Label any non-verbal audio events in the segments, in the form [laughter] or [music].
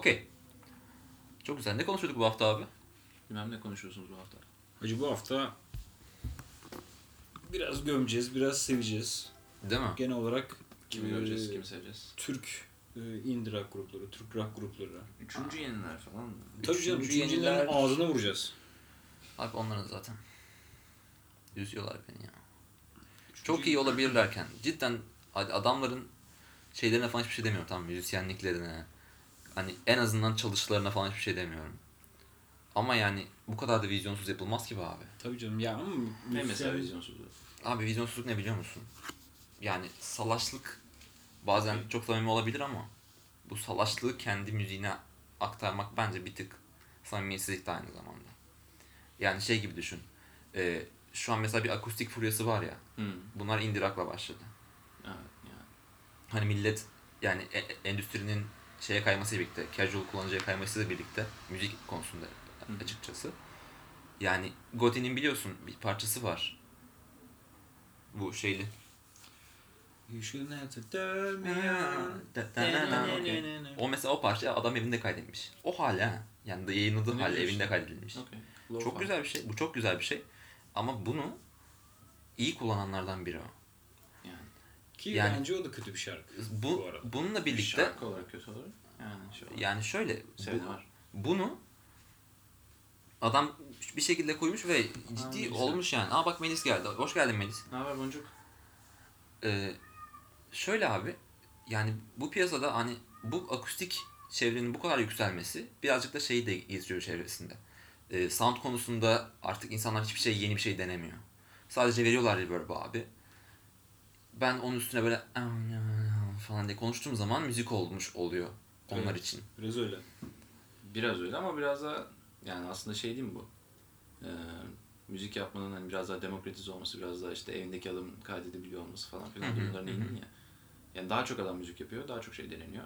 Okey. Çok güzel. Ne konuşuyorduk bu hafta abi? Bilmem ne konuşuyorsunuz bu hafta. Hacı bu hafta biraz gömeceğiz, biraz seveceğiz. Değil mi? Genel olarak Kimi e, göreceğiz, kimi seveceğiz. Türk e, indie rock grupları, Türk rock grupları. Üçüncü yeniler falan? Tabii canım, Üçüncü yeniler- ağzına vuracağız. Abi onların zaten. Üzüyorlar beni ya. Çok iyi olabilirlerken cidden hadi adamların şeylerine falan hiçbir şey demiyorum tamam müzisyenliklerine hani en azından çalışmalarına falan hiçbir şey demiyorum. Ama yani bu kadar da vizyonsuz yapılmaz ki be abi. Tabii canım ya ama Ne mesela vizyonsuzluğu? Abi vizyonsuzluk ne biliyor musun? Yani salaşlık bazen çok samimi olabilir ama bu salaşlığı kendi müziğine aktarmak bence bir tık samimiyetsizlik de aynı zamanda. Yani şey gibi düşün. Ee, şu an mesela bir akustik furyası var ya. Hmm. Bunlar indie rock'la başladı. Evet yani. Hani millet yani e- e- endüstrinin şeye kaymasıyla birlikte, casual kullanıcıya kaymasıyla birlikte müzik konusunda hı. açıkçası. Yani Gotye'nin biliyorsun bir parçası var. Bu şeyli. O mesela o parça adam evinde kaydetmiş. O hala yani da yayınladığı hali diyorsun? evinde kaydedilmiş. Okay. Çok güzel bir şey. Bu çok güzel bir şey. Ama bunu iyi kullananlardan biri o. Ki Yani- bence o da kötü bir şarkı. Bu, Bu arada. bununla birlikte Şarkı olarak kötü olur. Yani şöyle. yani şöyle bu- var. bunu adam bir şekilde koymuş ve ciddi Melis olmuş yani. Aa bak Melis geldi. Hoş geldin Melis. Ne haber Boncuk? Ee, şöyle abi yani bu piyasada hani bu akustik çevrenin bu kadar yükselmesi birazcık da şeyi de getiriyor çevresinde. Ee, sound konusunda artık insanlar hiçbir şey yeni bir şey denemiyor. Sadece veriyorlar reverb abi. Ben onun üstüne böyle falan diye konuştuğum zaman müzik olmuş oluyor onlar Evet. için. Biraz öyle. Biraz öyle ama biraz da yani aslında şey değil mi bu? Ee, müzik yapmanın hani biraz daha demokratize olması, biraz daha işte evindeki adamın kaydedebiliyor olması falan filan hı, durumların hı iyi hı. değil mi ya? Yani daha çok adam müzik yapıyor, daha çok şey deneniyor.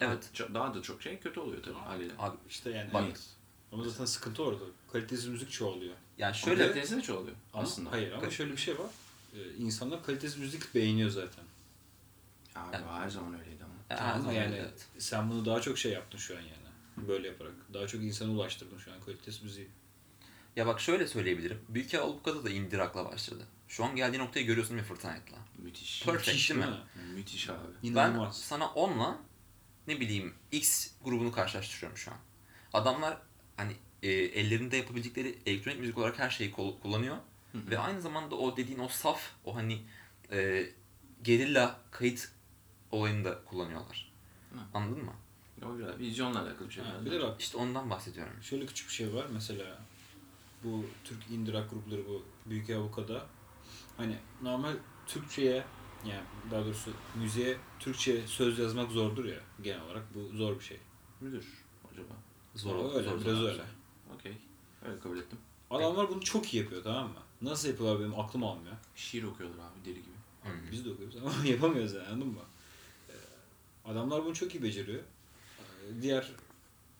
Evet. Daha, daha da çok şey kötü oluyor tabii haliyle. Abi İşte yani Bak. evet. Ama zaten sıkıntı orada. Kalitesiz müzik çoğalıyor. yani Şöyle şöyle kalitesi de çoğalıyor Ama, aslında. Hayır ama şöyle bir şey var. Ee, insanlar kalitesiz müzik beğeniyor zaten. Abi Yani- her zaman öyleydi ama. her zaman yani evet. sen bunu daha çok şey yaptın şu an yani. Böyle yaparak. Daha çok insana ulaştırdın şu an kalitesiz müziği. Ya bak şöyle söyleyebilirim. Büyük Avukat'a da indie rock'la başladı. Şu an geldiği noktayı görüyorsun bir fırtınayetla. Müthiş. Perfect Müthiş değil mi? Müthiş abi. Ben İnanılmaz. sana onunla ne bileyim X grubunu karşılaştırıyorum şu an. Adamlar hani e, ellerinde yapabildikleri elektronik müzik olarak her şeyi kullanıyor. Ve aynı zamanda o dediğin o saf, o hani e, gerilla kayıt olayını da kullanıyorlar. Hı. Anladın mı? O biraz vizyonla alakalı bir şey. Ha, bir da. de bak İşte ondan bahsediyorum. şöyle küçük bir şey var mesela bu Türk indie rock grupları bu Büyük Avuka'da hani normal Türkçe'ye yani daha doğrusu müziğe Türkçe söz yazmak zordur ya genel olarak bu zor bir şey. Müdür acaba? Zor, Ama öyle, zor, biraz zor. öyle. Okey. Öyle kabul ettim. Adamlar bunu çok iyi yapıyor tamam mı? Nasıl yapıyorlar benim aklım almıyor. Şiir okuyorlar abi deli gibi. Hı hı. Biz de okuyoruz ama [laughs] yapamıyoruz yani anladın mı? Ee, Adamlar bunu çok iyi beceriyor. Ee, Diğer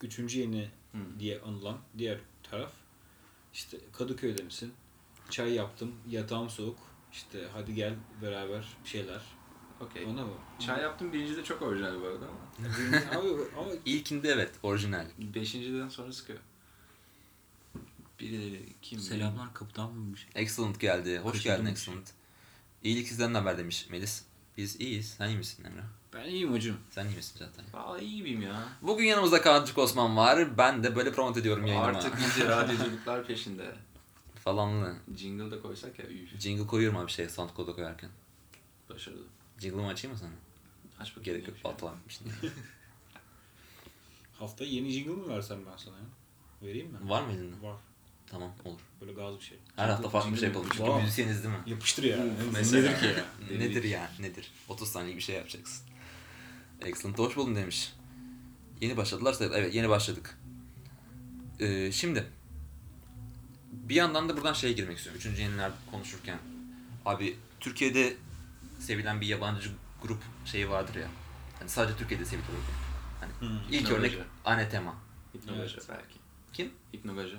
üçüncü yeni Hı. diye anılan diğer taraf işte Kadıköy'de misin? Çay yaptım, yatağım soğuk. İşte hadi gel beraber bir şeyler. Okey. Ona mı? Çay yaptım birinci de çok orijinal bu arada ama. Abi ama İlkinde evet orijinal. Beşinciden sonra sıkıyor. Birileri kim? kapıdan mı bir şey? Excellent geldi. Hoş Kaçırdım geldin bir Excellent. İyilik sizden ne haber demiş Melis. Biz iyiyiz. Sen iyi misin Emre? Ben iyiyim hocam. Sen iyi misin zaten? Valla iyi gibiyim ya. Bugün yanımızda Kancık Osman var. Ben de böyle promote ediyorum yayınıma. Artık [laughs] iyice radyoculuklar peşinde. Falanlı. Jingle da koysak ya üf. Jingle koyuyorum abi şey SoundCloud'a koyarken. Başarılı. Jingle'ımı açayım mı sana? Aç bakayım. Gerek yok neymiş ya. baltalanmış diye. [laughs] Hafta yeni jingle mı versem ben sana ya? Vereyim mi? Var mı elinde? Var. Tamam olur. Böyle gaz bir şey. Her hafta farklı bir şey yapalım. Çünkü Wow. müzisyeniz değil mi? Yapıştır ya. Mesela. Nedir ki ya? [laughs] Nedir ya? Nedir? 30 saniyelik bir şey yapacaksın. Excellent. Hoş buldun demiş. Yeni başladılarsa evet yeni başladık. Ee, şimdi bir yandan da buradan şeye girmek istiyorum. Üçüncü yeniler konuşurken. Abi Türkiye'de sevilen bir yabancı grup şeyi vardır ya. Hani sadece Türkiye'de sevilir o grup. Hani Hmm. ilk örnek Anetema. Hipnogaja Evet. belki. Kim? Hipnogaja.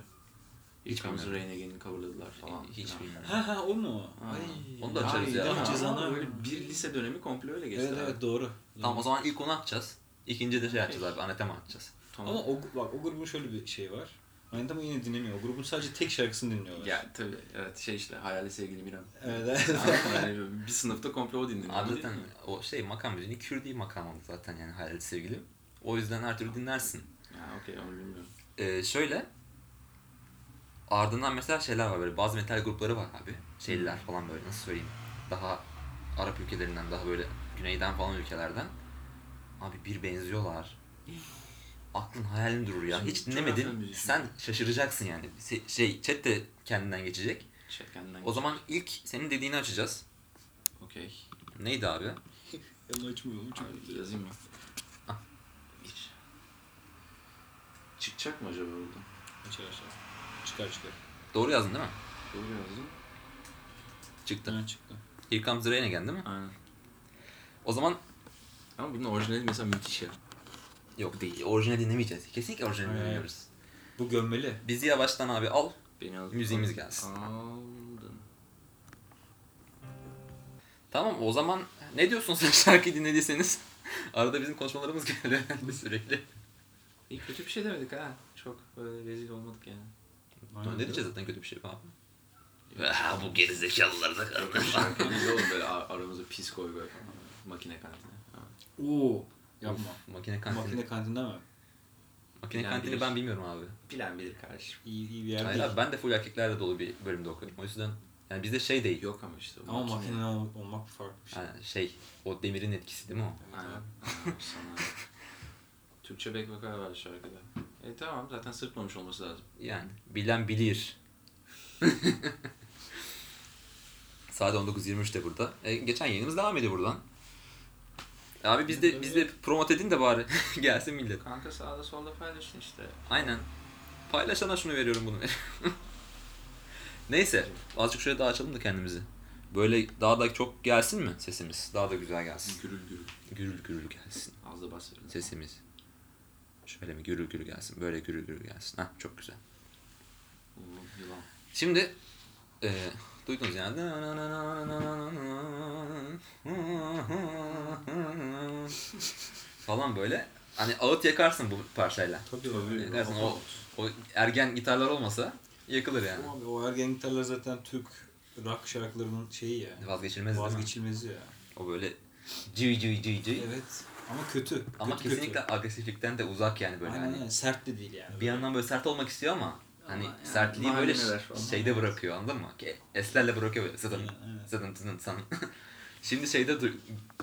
Hiç bilmiyorum. Rain Again'i coverladılar falan. Hiç bilmiyorum. Ha ha o mu? Ha. Ay. Onu da açarız ya. Ama cezanı. Böyle bir lise dönemi komple öyle geçti. Evet abi. evet doğru. Tamam o zaman ilk onu atacağız. İkinci de şey atacağız abi. Anetema atacağız. Tamam. Ama o, bak o grubun şöyle bir şey var. Ama yine dinlemiyor. O grubun sadece tek şarkısını dinliyorlar. Ya tabii evet şey işte hayali sevgilim İrem. Evet evet. yani bir sınıfta komple o dinleniyor. Abi zaten o şey makam müziğini Kürdi makam zaten yani hayal sevgilim. O yüzden her türlü dinlersin. Ha okey onu bilmiyorum. Ee, şöyle ardından mesela şeyler var böyle bazı metal grupları var abi. Şeyliler falan böyle nasıl söyleyeyim. Daha Arap ülkelerinden daha böyle güneyden falan ülkelerden. Abi bir benziyorlar. Aklın hayalin durur ya. Şimdi Hiç dinlemedin. Sen şaşıracaksın yani. Se- Şey chat de kendinden geçecek. Şey kendinden O zaman ilk senin dediğini açacağız. Okey. Neydi abi? [laughs] Elini açmıyor oğlum. Abi yazayım mı? Ah. Çıkacak mı acaba orada? Açar açar. Çıkar çıkar. Doğru yazdın değil mi? Doğru yazdım. Çıktı. Ha çıktı. Here Comes the Rain Again değil mi? Aynen. O zaman Ama bunun orijinali mesela müthiş ya. yok değil. Orijinal dinlemeyeceğiz. Kesinlikle orijinal Hayır. dinlemiyoruz. Bu gömmeli. Bizi yavaştan abi al. Beni al. Müziğimiz gelsin. Aldın. Tamam o zaman ne diyorsun sen [laughs] şarkıyı dinlediyseniz? Arada bizim konuşmalarımız geliyor [laughs] sürekli. İyi kötü bir şey demedik ha. Çok böyle rezil olmadık yani. Ne diyeceğiz zaten kötü bir şey abi. Ha, bu gerizekalılar da değil oğlum böyle ar- aramıza pis koy koy falan. Makine kantine. Ha. Oo. Yapma. Makine kantini. Makine kantinde mi? Makine Yani kantini bilir. ben bilmiyorum abi. Bilen bilir kardeşim. İyi, iyi bir yer Hayır değil. abi ben de full erkeklerle dolu bir bölümde okuyorum. O yüzden yani bizde şey değil. Yok ama işte. Ama makine ol- olmak farklı bir şey. Yani şey o demirin etkisi değil mi o? Aynen. Aynen, Sana. Türkçe back vokal var şarkıda. E tamam zaten sırtmamış olması lazım. Yani bilen bilir. [laughs] Saat 19.23'te burada. E, geçen yayınımız devam ediyor buradan. Abi biz de, biz de promote edin de bari [laughs] gelsin millet. Kanka sağda solda paylaşın işte. Aynen. Paylaşana şunu veriyorum bunu veriyorum. [laughs] Neyse azıcık şöyle daha açalım da kendimizi. Böyle daha da çok gelsin mi sesimiz? Daha da güzel gelsin. Gürül gürül. Gürül gürül gelsin Az da bas verin. sesimiz. Şöyle mi gürül gürül gelsin. Böyle gürül gürül gelsin. Hah çok güzel. Oo, yılan. Şimdi e, duydunuz yani. Falan böyle. Hani ağıt yakarsın bu parçayla. Tabii. Tabii. Yakarsın o, o ergen gitarlar olmasa yakılır yani. Abi o ergen gitarlar zaten Türk rock şarkılarının şeyi ya. Vazgeçilmez değil mi? Vazgeçilmezi ya. O böyle cıy cıy cıy cıy. Evet. Ama kötü. Ama kötü, kesinlikle Kötü. agresiflikten de uzak yani böyle. Aynen, hani. Sert de değil yani. Bir yandan böyle sert olmak istiyor ama hani yani sertliği böyle şeyde bırakıyor anladın mı? Ki Eslerle bırakıyor böyle sıdın Aynen, aynen. sıdın sıdın sıdın. [laughs] Şimdi şeyde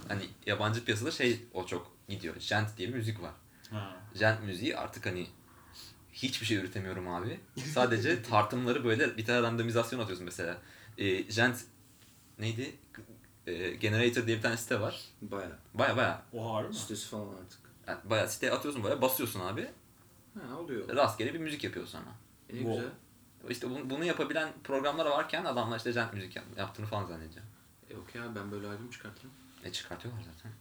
hani yabancı piyasada şey o çok gidiyor. Gent diye bir müzik var. Ha. Gent müziği artık hani hiçbir şey üretemiyorum abi. Sadece [laughs] tartımları böyle bir tane randomizasyon atıyorsun mesela. E, Gent neydi? E, Generator diye bir tane site var. Baya. Baya baya O harbi mi? Sitesi falan artık. yani baya siteye atıyorsun böyle basıyorsun abi. Ha oluyor. Rastgele bir müzik yapıyor sana. E, ne Wow. güzel. İşte bunu, bunu yapabilen programlar varken adamlar işte gent müzik yap- yaptığını falan zannedeceğim. E okey abi ben böyle albüm çıkartırım. E çıkartıyorlar zaten.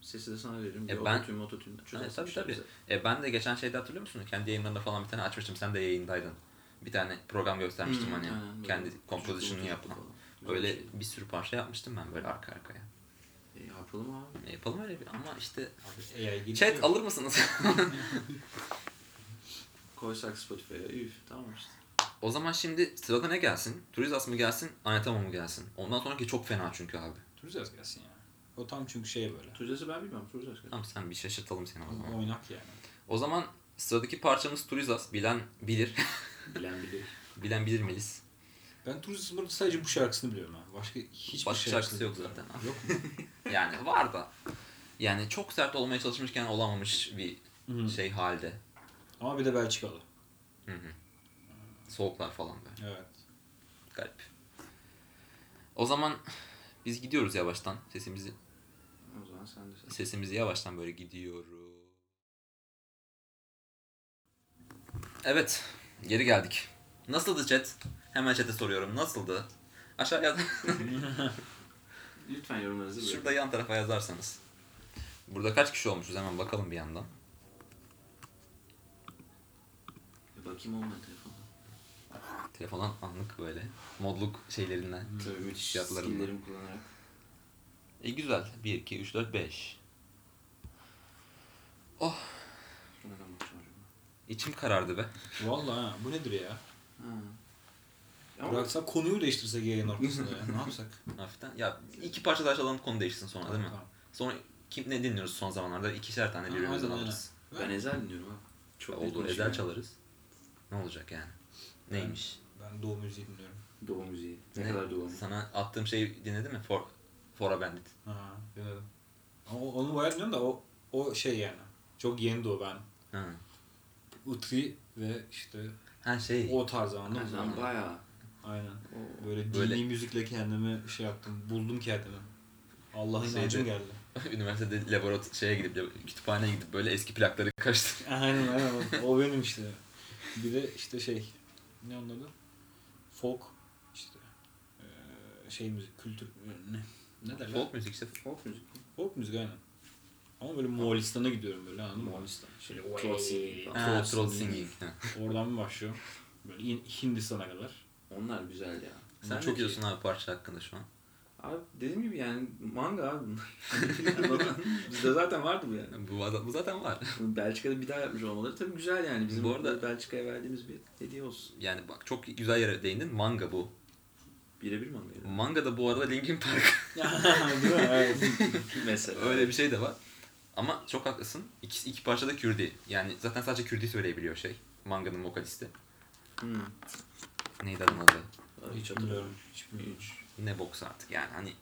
Sesi de sana veririm. E bir ben- ototune mototune çözersin Evet, tabii işte tabii. bize. E ben de geçen şeyde hatırlıyor musun? Kendi yayınlarında falan bir tane açmıştım. Sen de yayındaydın. Bir tane program göstermiştim Hmm, hani. aynen, kendi kompozisyonunu yapılan. falan. Öyle bir sürü parça yapmıştım ben böyle arka arkaya. E, yapalım abi. E yapalım öyle bir ama işte AI chat alır mısınız? [laughs] Koysak Spotify'a. Üf tamam işte. o zaman şimdi sırada ne gelsin? Turizas mı gelsin? Anatama mı gelsin? Ondan sonraki çok fena çünkü abi. Turizas gelsin ya. O tam çünkü şey böyle. Tuzcası ben bilmiyorum. Tuzcası geldi. Tamam sen bir şaşırtalım seni o zaman. Oynak yani. O zaman sıradaki parçamız Turizas. Bilen bilir. Bilen bilir. [laughs] Bilen bilir Melis. Ben Turizas'ın burada sadece bu şarkısını biliyorum ha. Başka hiçbir Başka şarkısı yok bilmiyorum. zaten abi. Yok mu? [laughs] Yani var da. Yani çok sert olmaya çalışmışken olamamış bir Hı. şey halde. Ama bir de Belçikalı. Hı hı. Soğuklar falan böyle. Evet. Garip. O zaman biz gidiyoruz yavaştan. Sesimizi O zaman sen de sen. sesimizi yavaştan böyle gidiyoruz. Evet. Geri geldik. Nasıldı chat? Hemen chat'e soruyorum. Nasıldı? Aşağıya [laughs] Lütfen yorumlarınızı bırakın. şurada yan tarafa yazarsanız. Burada kaç kişi olmuşuz hemen bakalım bir yandan. Bir bakayım olmadı telefona. Telefondan anlık böyle modluk şeylerinden. Tabii müthiş skilllerimi kullanarak. E güzel. 1, 2, 3, 4, 5. Oh. Şuna bakacağım. hocam. İçim karardı be. Vallahi ha, bu nedir ya? Ha. Ama Bıraksak konuyu değiştirsek yayın ortasında ya. Ne yapsak? [laughs] Hafiften. Ya iki parça daha çalalım konu değişsin sonra değil mi? Tamam. Sonra kim ne dinliyoruz son zamanlarda? İkişer tane Ha, birbirimizden alırız. ben Ezel dinliyorum abi. Çok Olur ezel çalarız. Ne olacak yani? Neymiş? Ben doğu müziği dinliyorum. Doğu müziği. Ne, kadar doğu müziği. Sana attığım şeyi dinledin mi? For, For a Bandit. Ha, dinledim. Ama o- onu bayağı dinliyorum da o, o şey yani. Çok yeni o ben. Ha. Utri ve işte Ha şey. o tarz anladın Ha, mı? bayağı. Aynen. Oo. Böyle dini Böyle- müzikle kendimi şey yaptım. Buldum kendimi. Allah'ın Şeyde- inancım geldi. [laughs] Üniversitede laboratuvar şeye gidip kütüphaneye gidip böyle eski plakları [laughs] karıştır. aynen aynen. O, benim işte. Bir de işte şey. Ne onun adı? Folk. işte eee, şey müzik, kültür, ne? Ne derler? Folk müzik işte. Folk müzik. Folk müzik aynen. Ama böyle Moğolistan'a gidiyorum böyle anladın mı? Moğolistan. Şöyle Throat singing Throat singing. Oradan bir başlıyor. Böyle Hin- Hindistan'a kadar. Onlar güzel ya. Sen çok ne diyorsun abi parça hakkında şu an? Abi dediğim gibi yani manga abi bunlar. [laughs] Bizde zaten vardı bu yani. Bu, bu zaten var. Belçika'da bir daha yapmış olmaları tabii güzel yani. Bizim Bu arada- Belçika'ya verdiğimiz bir hediye olsun. Yani bak çok güzel yere değindin. Manga bu. Birebir manga yani. Manga da bu arada Linkin Park. [laughs] Mesela. Öyle bir şey de var. Ama çok haklısın. İki, iki parça da Kürdi. Yani zaten sadece Kürdi söyleyebiliyor şey. Manga'nın vokalisti. Hmm. Neydi adamın adı? Hiç Bilmiyorum. hatırlamıyorum. Hiç. Ne boks artık yani hani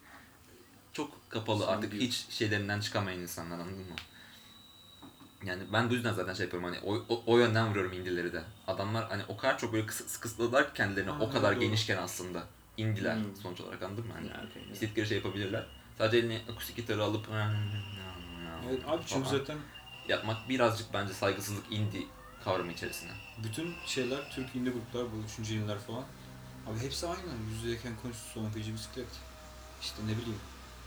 çok kapalı Son artık bir- hiç şeylerinden çıkamayan insanlar anladın mı? Yani ben bu yüzden zaten şey yapıyorum hani o, o, o yönden vuruyorum indileri de. Adamlar hani o kadar çok böyle kıs, kısıtladılar ki kendilerini Ha, o kadar doğru. genişken aslında. indiler Hmm. sonuç olarak anladın mı? Hani Yani, okay, istedikleri şey yapabilirler. Sadece eline akustik gitarı alıp Evet, abi çünkü zaten yapmak birazcık bence saygısızlık indie kavramı içerisine. bütün şeyler Türk indie gruplar bu üçüncü yıllar falan. Abi hepsi aynı. Yüzdeyken konuştu son feci bisiklet. İşte ne bileyim.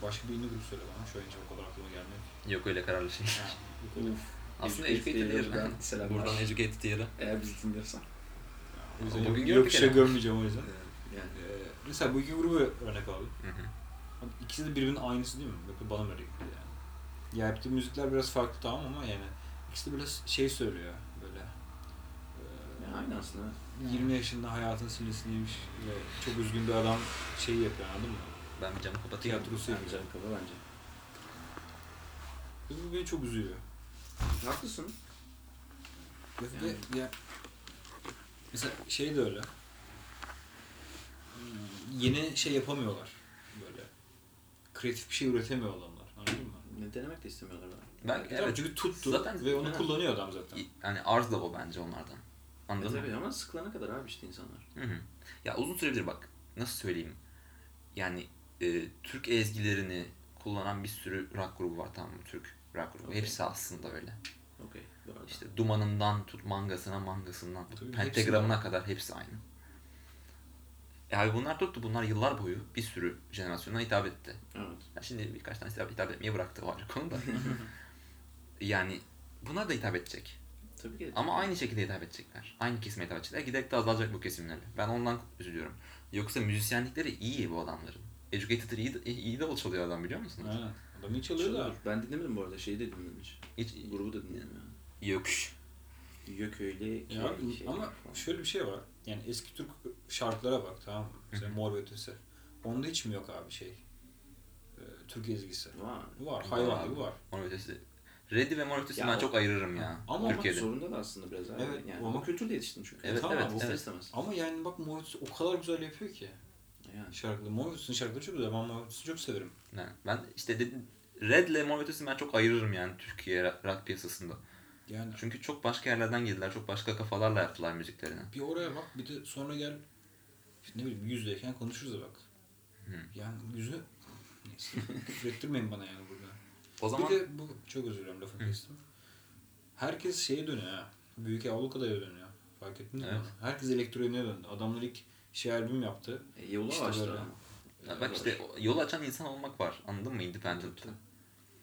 Başka bir indie grup söyle bana. Şu an hiç o kadar aklıma gelmiyor. Yok öyle kararlı şey. Ha, yok öyle. Aslında Educated Year'dan year. selamlar. Buradan educated year'a. Eğer bizi dinliyorsan. O yüzden Bugün yok, yok bir şey görmeyeceğim o yüzden. Yani. Ee, mesela bu iki grubu örnek aldım. Hı hı. Abi İkisi de birbirinin aynısı değil mi? Yok bana böyle geliyor yani. Ya yaptığı müzikler biraz farklı tamam ama yani ikisi de biraz şey söylüyor böyle. Yani aynı aslında. 20 yaşında hayatın sinirsiniymiş ve çok üzgün bir adam şeyi yapıyor anladın mı? Ben bir camı kapatayım. Tiyatrosu Yani yapıyor. güzel kafa bence. Ve bu beni çok üzüyor. Haklısın. Ve Yani. ya mesela şey de öyle. Yeni şey yapamıyorlar böyle. Kreatif bir şey üretemiyor adamlar. Anladın mı? Ne denemek de istemiyorlar. Ben, Tamam, evet. çünkü tuttu Zaten- ve onu Evet. kullanıyor adam zaten. Yani arz da o bence onlardan. E Anladın mı? tabii ama sıkılana kadar abi işte insanlar. Hı hı. Ya uzun süredir bak nasıl söyleyeyim. Yani e, Türk ezgilerini kullanan bir sürü rock grubu var tamam mı? Türk rock grubu. Okey. Hepsi aslında öyle. Arada. İşte dumanından tut mangasına mangasından tut Tabii, pentagramına hepsi kadar hepsi aynı. Yani bunlar tuttu bunlar yıllar boyu bir sürü jenerasyona hitap etti. Evet. Ya şimdi birkaç tane hitap, hitap etmeye bıraktı var konuda. [laughs] yani buna da hitap edecek. Tabii ki. Ama aynı şekilde hitap edecekler. Aynı kesime hitap edecekler. Giderek de azalacak bu kesimleri. Ben ondan üzülüyorum. Yoksa müzisyenlikleri iyi bu adamların. Educated iyi, de- iyi davul çalıyor adam biliyor musunuz? Aynen. Adam iyi çalıyor da. Ben dinlemedim bu arada. Şeyi de dinlemedim hiç. Hiç Grubu da dinledim yani. yok. Yok öyle Ya abi, şey ama falan. şöyle bir şey var. Yani eski Türk şarkılara bak tamam mı? Mesela Mor ve Ötesi. Onda hiç mi yok abi şey? Ee, Türk ezgisi. Var. Var. Hayvan gibi var. Mor ve Ötesi. Reddy ve Mor ve Ötesi Ya ben o- çok ayırırım ya. Ama- Türkiye'de. Zorunda da aslında biraz abi. Evet, yani. ama- kültürde yetiştin çünkü. Evet, Tamam, evet, bu evet. istemez. Ama yani bak Mor o kadar güzel yapıyor ki Yani. şarkıları. Mor Ötesi'nin şarkıları çok güzel. Ben Mor Ötesi'ni çok severim. Yani ben işte dedim Red'le Mor Ötesi'ni ben çok ayırırım yani Türkiye rock piyasasında. Yani Çünkü çok başka yerlerden geldiler. Çok başka kafalarla yaptılar müziklerini. bir oraya bak bir de sonra gel işte ne bileyim yüzdeyken konuşuruz da bak. Hı. Yani yüzü neyse [laughs] küfür ettirmeyin bana yani burada. O zaman Bir de bu çok özür dilerim lafını Hı. kestim. Herkes şeye dönüyor ha. Büyük Avrupa'da dönüyor. Fark ettiniz mi? Evet. onu? Herkes elektroniğe döndü. Adamlar ilk şey albüm yaptı. E, yola İşte ama. ya bak işte yol açan insan olmak var. Anladın mı? Independent'ta.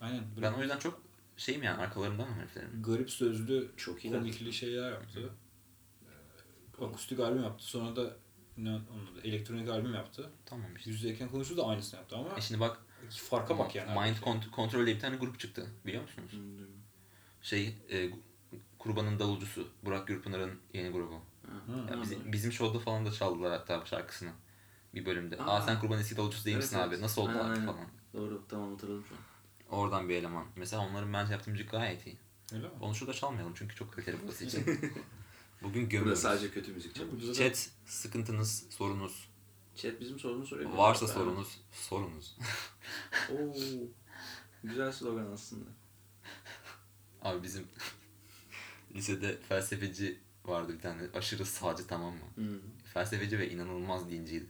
Aynen. Böyle Ben o yüzden çok şeyim yani arkalarından mı heriflerin? garip sözlü Çok iyi. komikli şeyler yaptı. Ee, Akustik albüm yaptı. Sonra da ne onun adı, elektronik albüm yaptı. Tamam işte. Yüzdeyken konuştu da aynısını yaptı ama E şimdi bak farka bak yani. Mind Cont- Control diye bir tane grup çıktı. Biliyor musunuz? Hmm, Şey e, Kurban'ın davulcusu Burak Gürpınar'ın yeni grubu. Ya bizim, bizim show'da falan da çaldılar hatta şarkısını. Bir bölümde. Aa, Aa. sen Kurban eski davulcusu değil Evet, misin evet. abi? Nasıl oldu Aynen, aynen. falan. Doğru tamam hatırladım şu an. Oradan bir eleman. Mesela onların bence yaptığı müzik gayet iyi. Öyle mi? Onu şurada çalmayalım çünkü çok kaliteli burası [laughs] için. Bugün Burada gömüyoruz. sadece kötü müzik çalıyor. Chat, sıkıntınız, sorunuz, Chat bizim sorunu soruyor. varsa Ben- sorunuz, sorunuz. Oo. Güzel slogan aslında. Abi bizim lisede felsefeci vardı bir tane. Aşırı sağcı tamam mı? Hmm. Felsefeci ve inanılmaz dinciydi.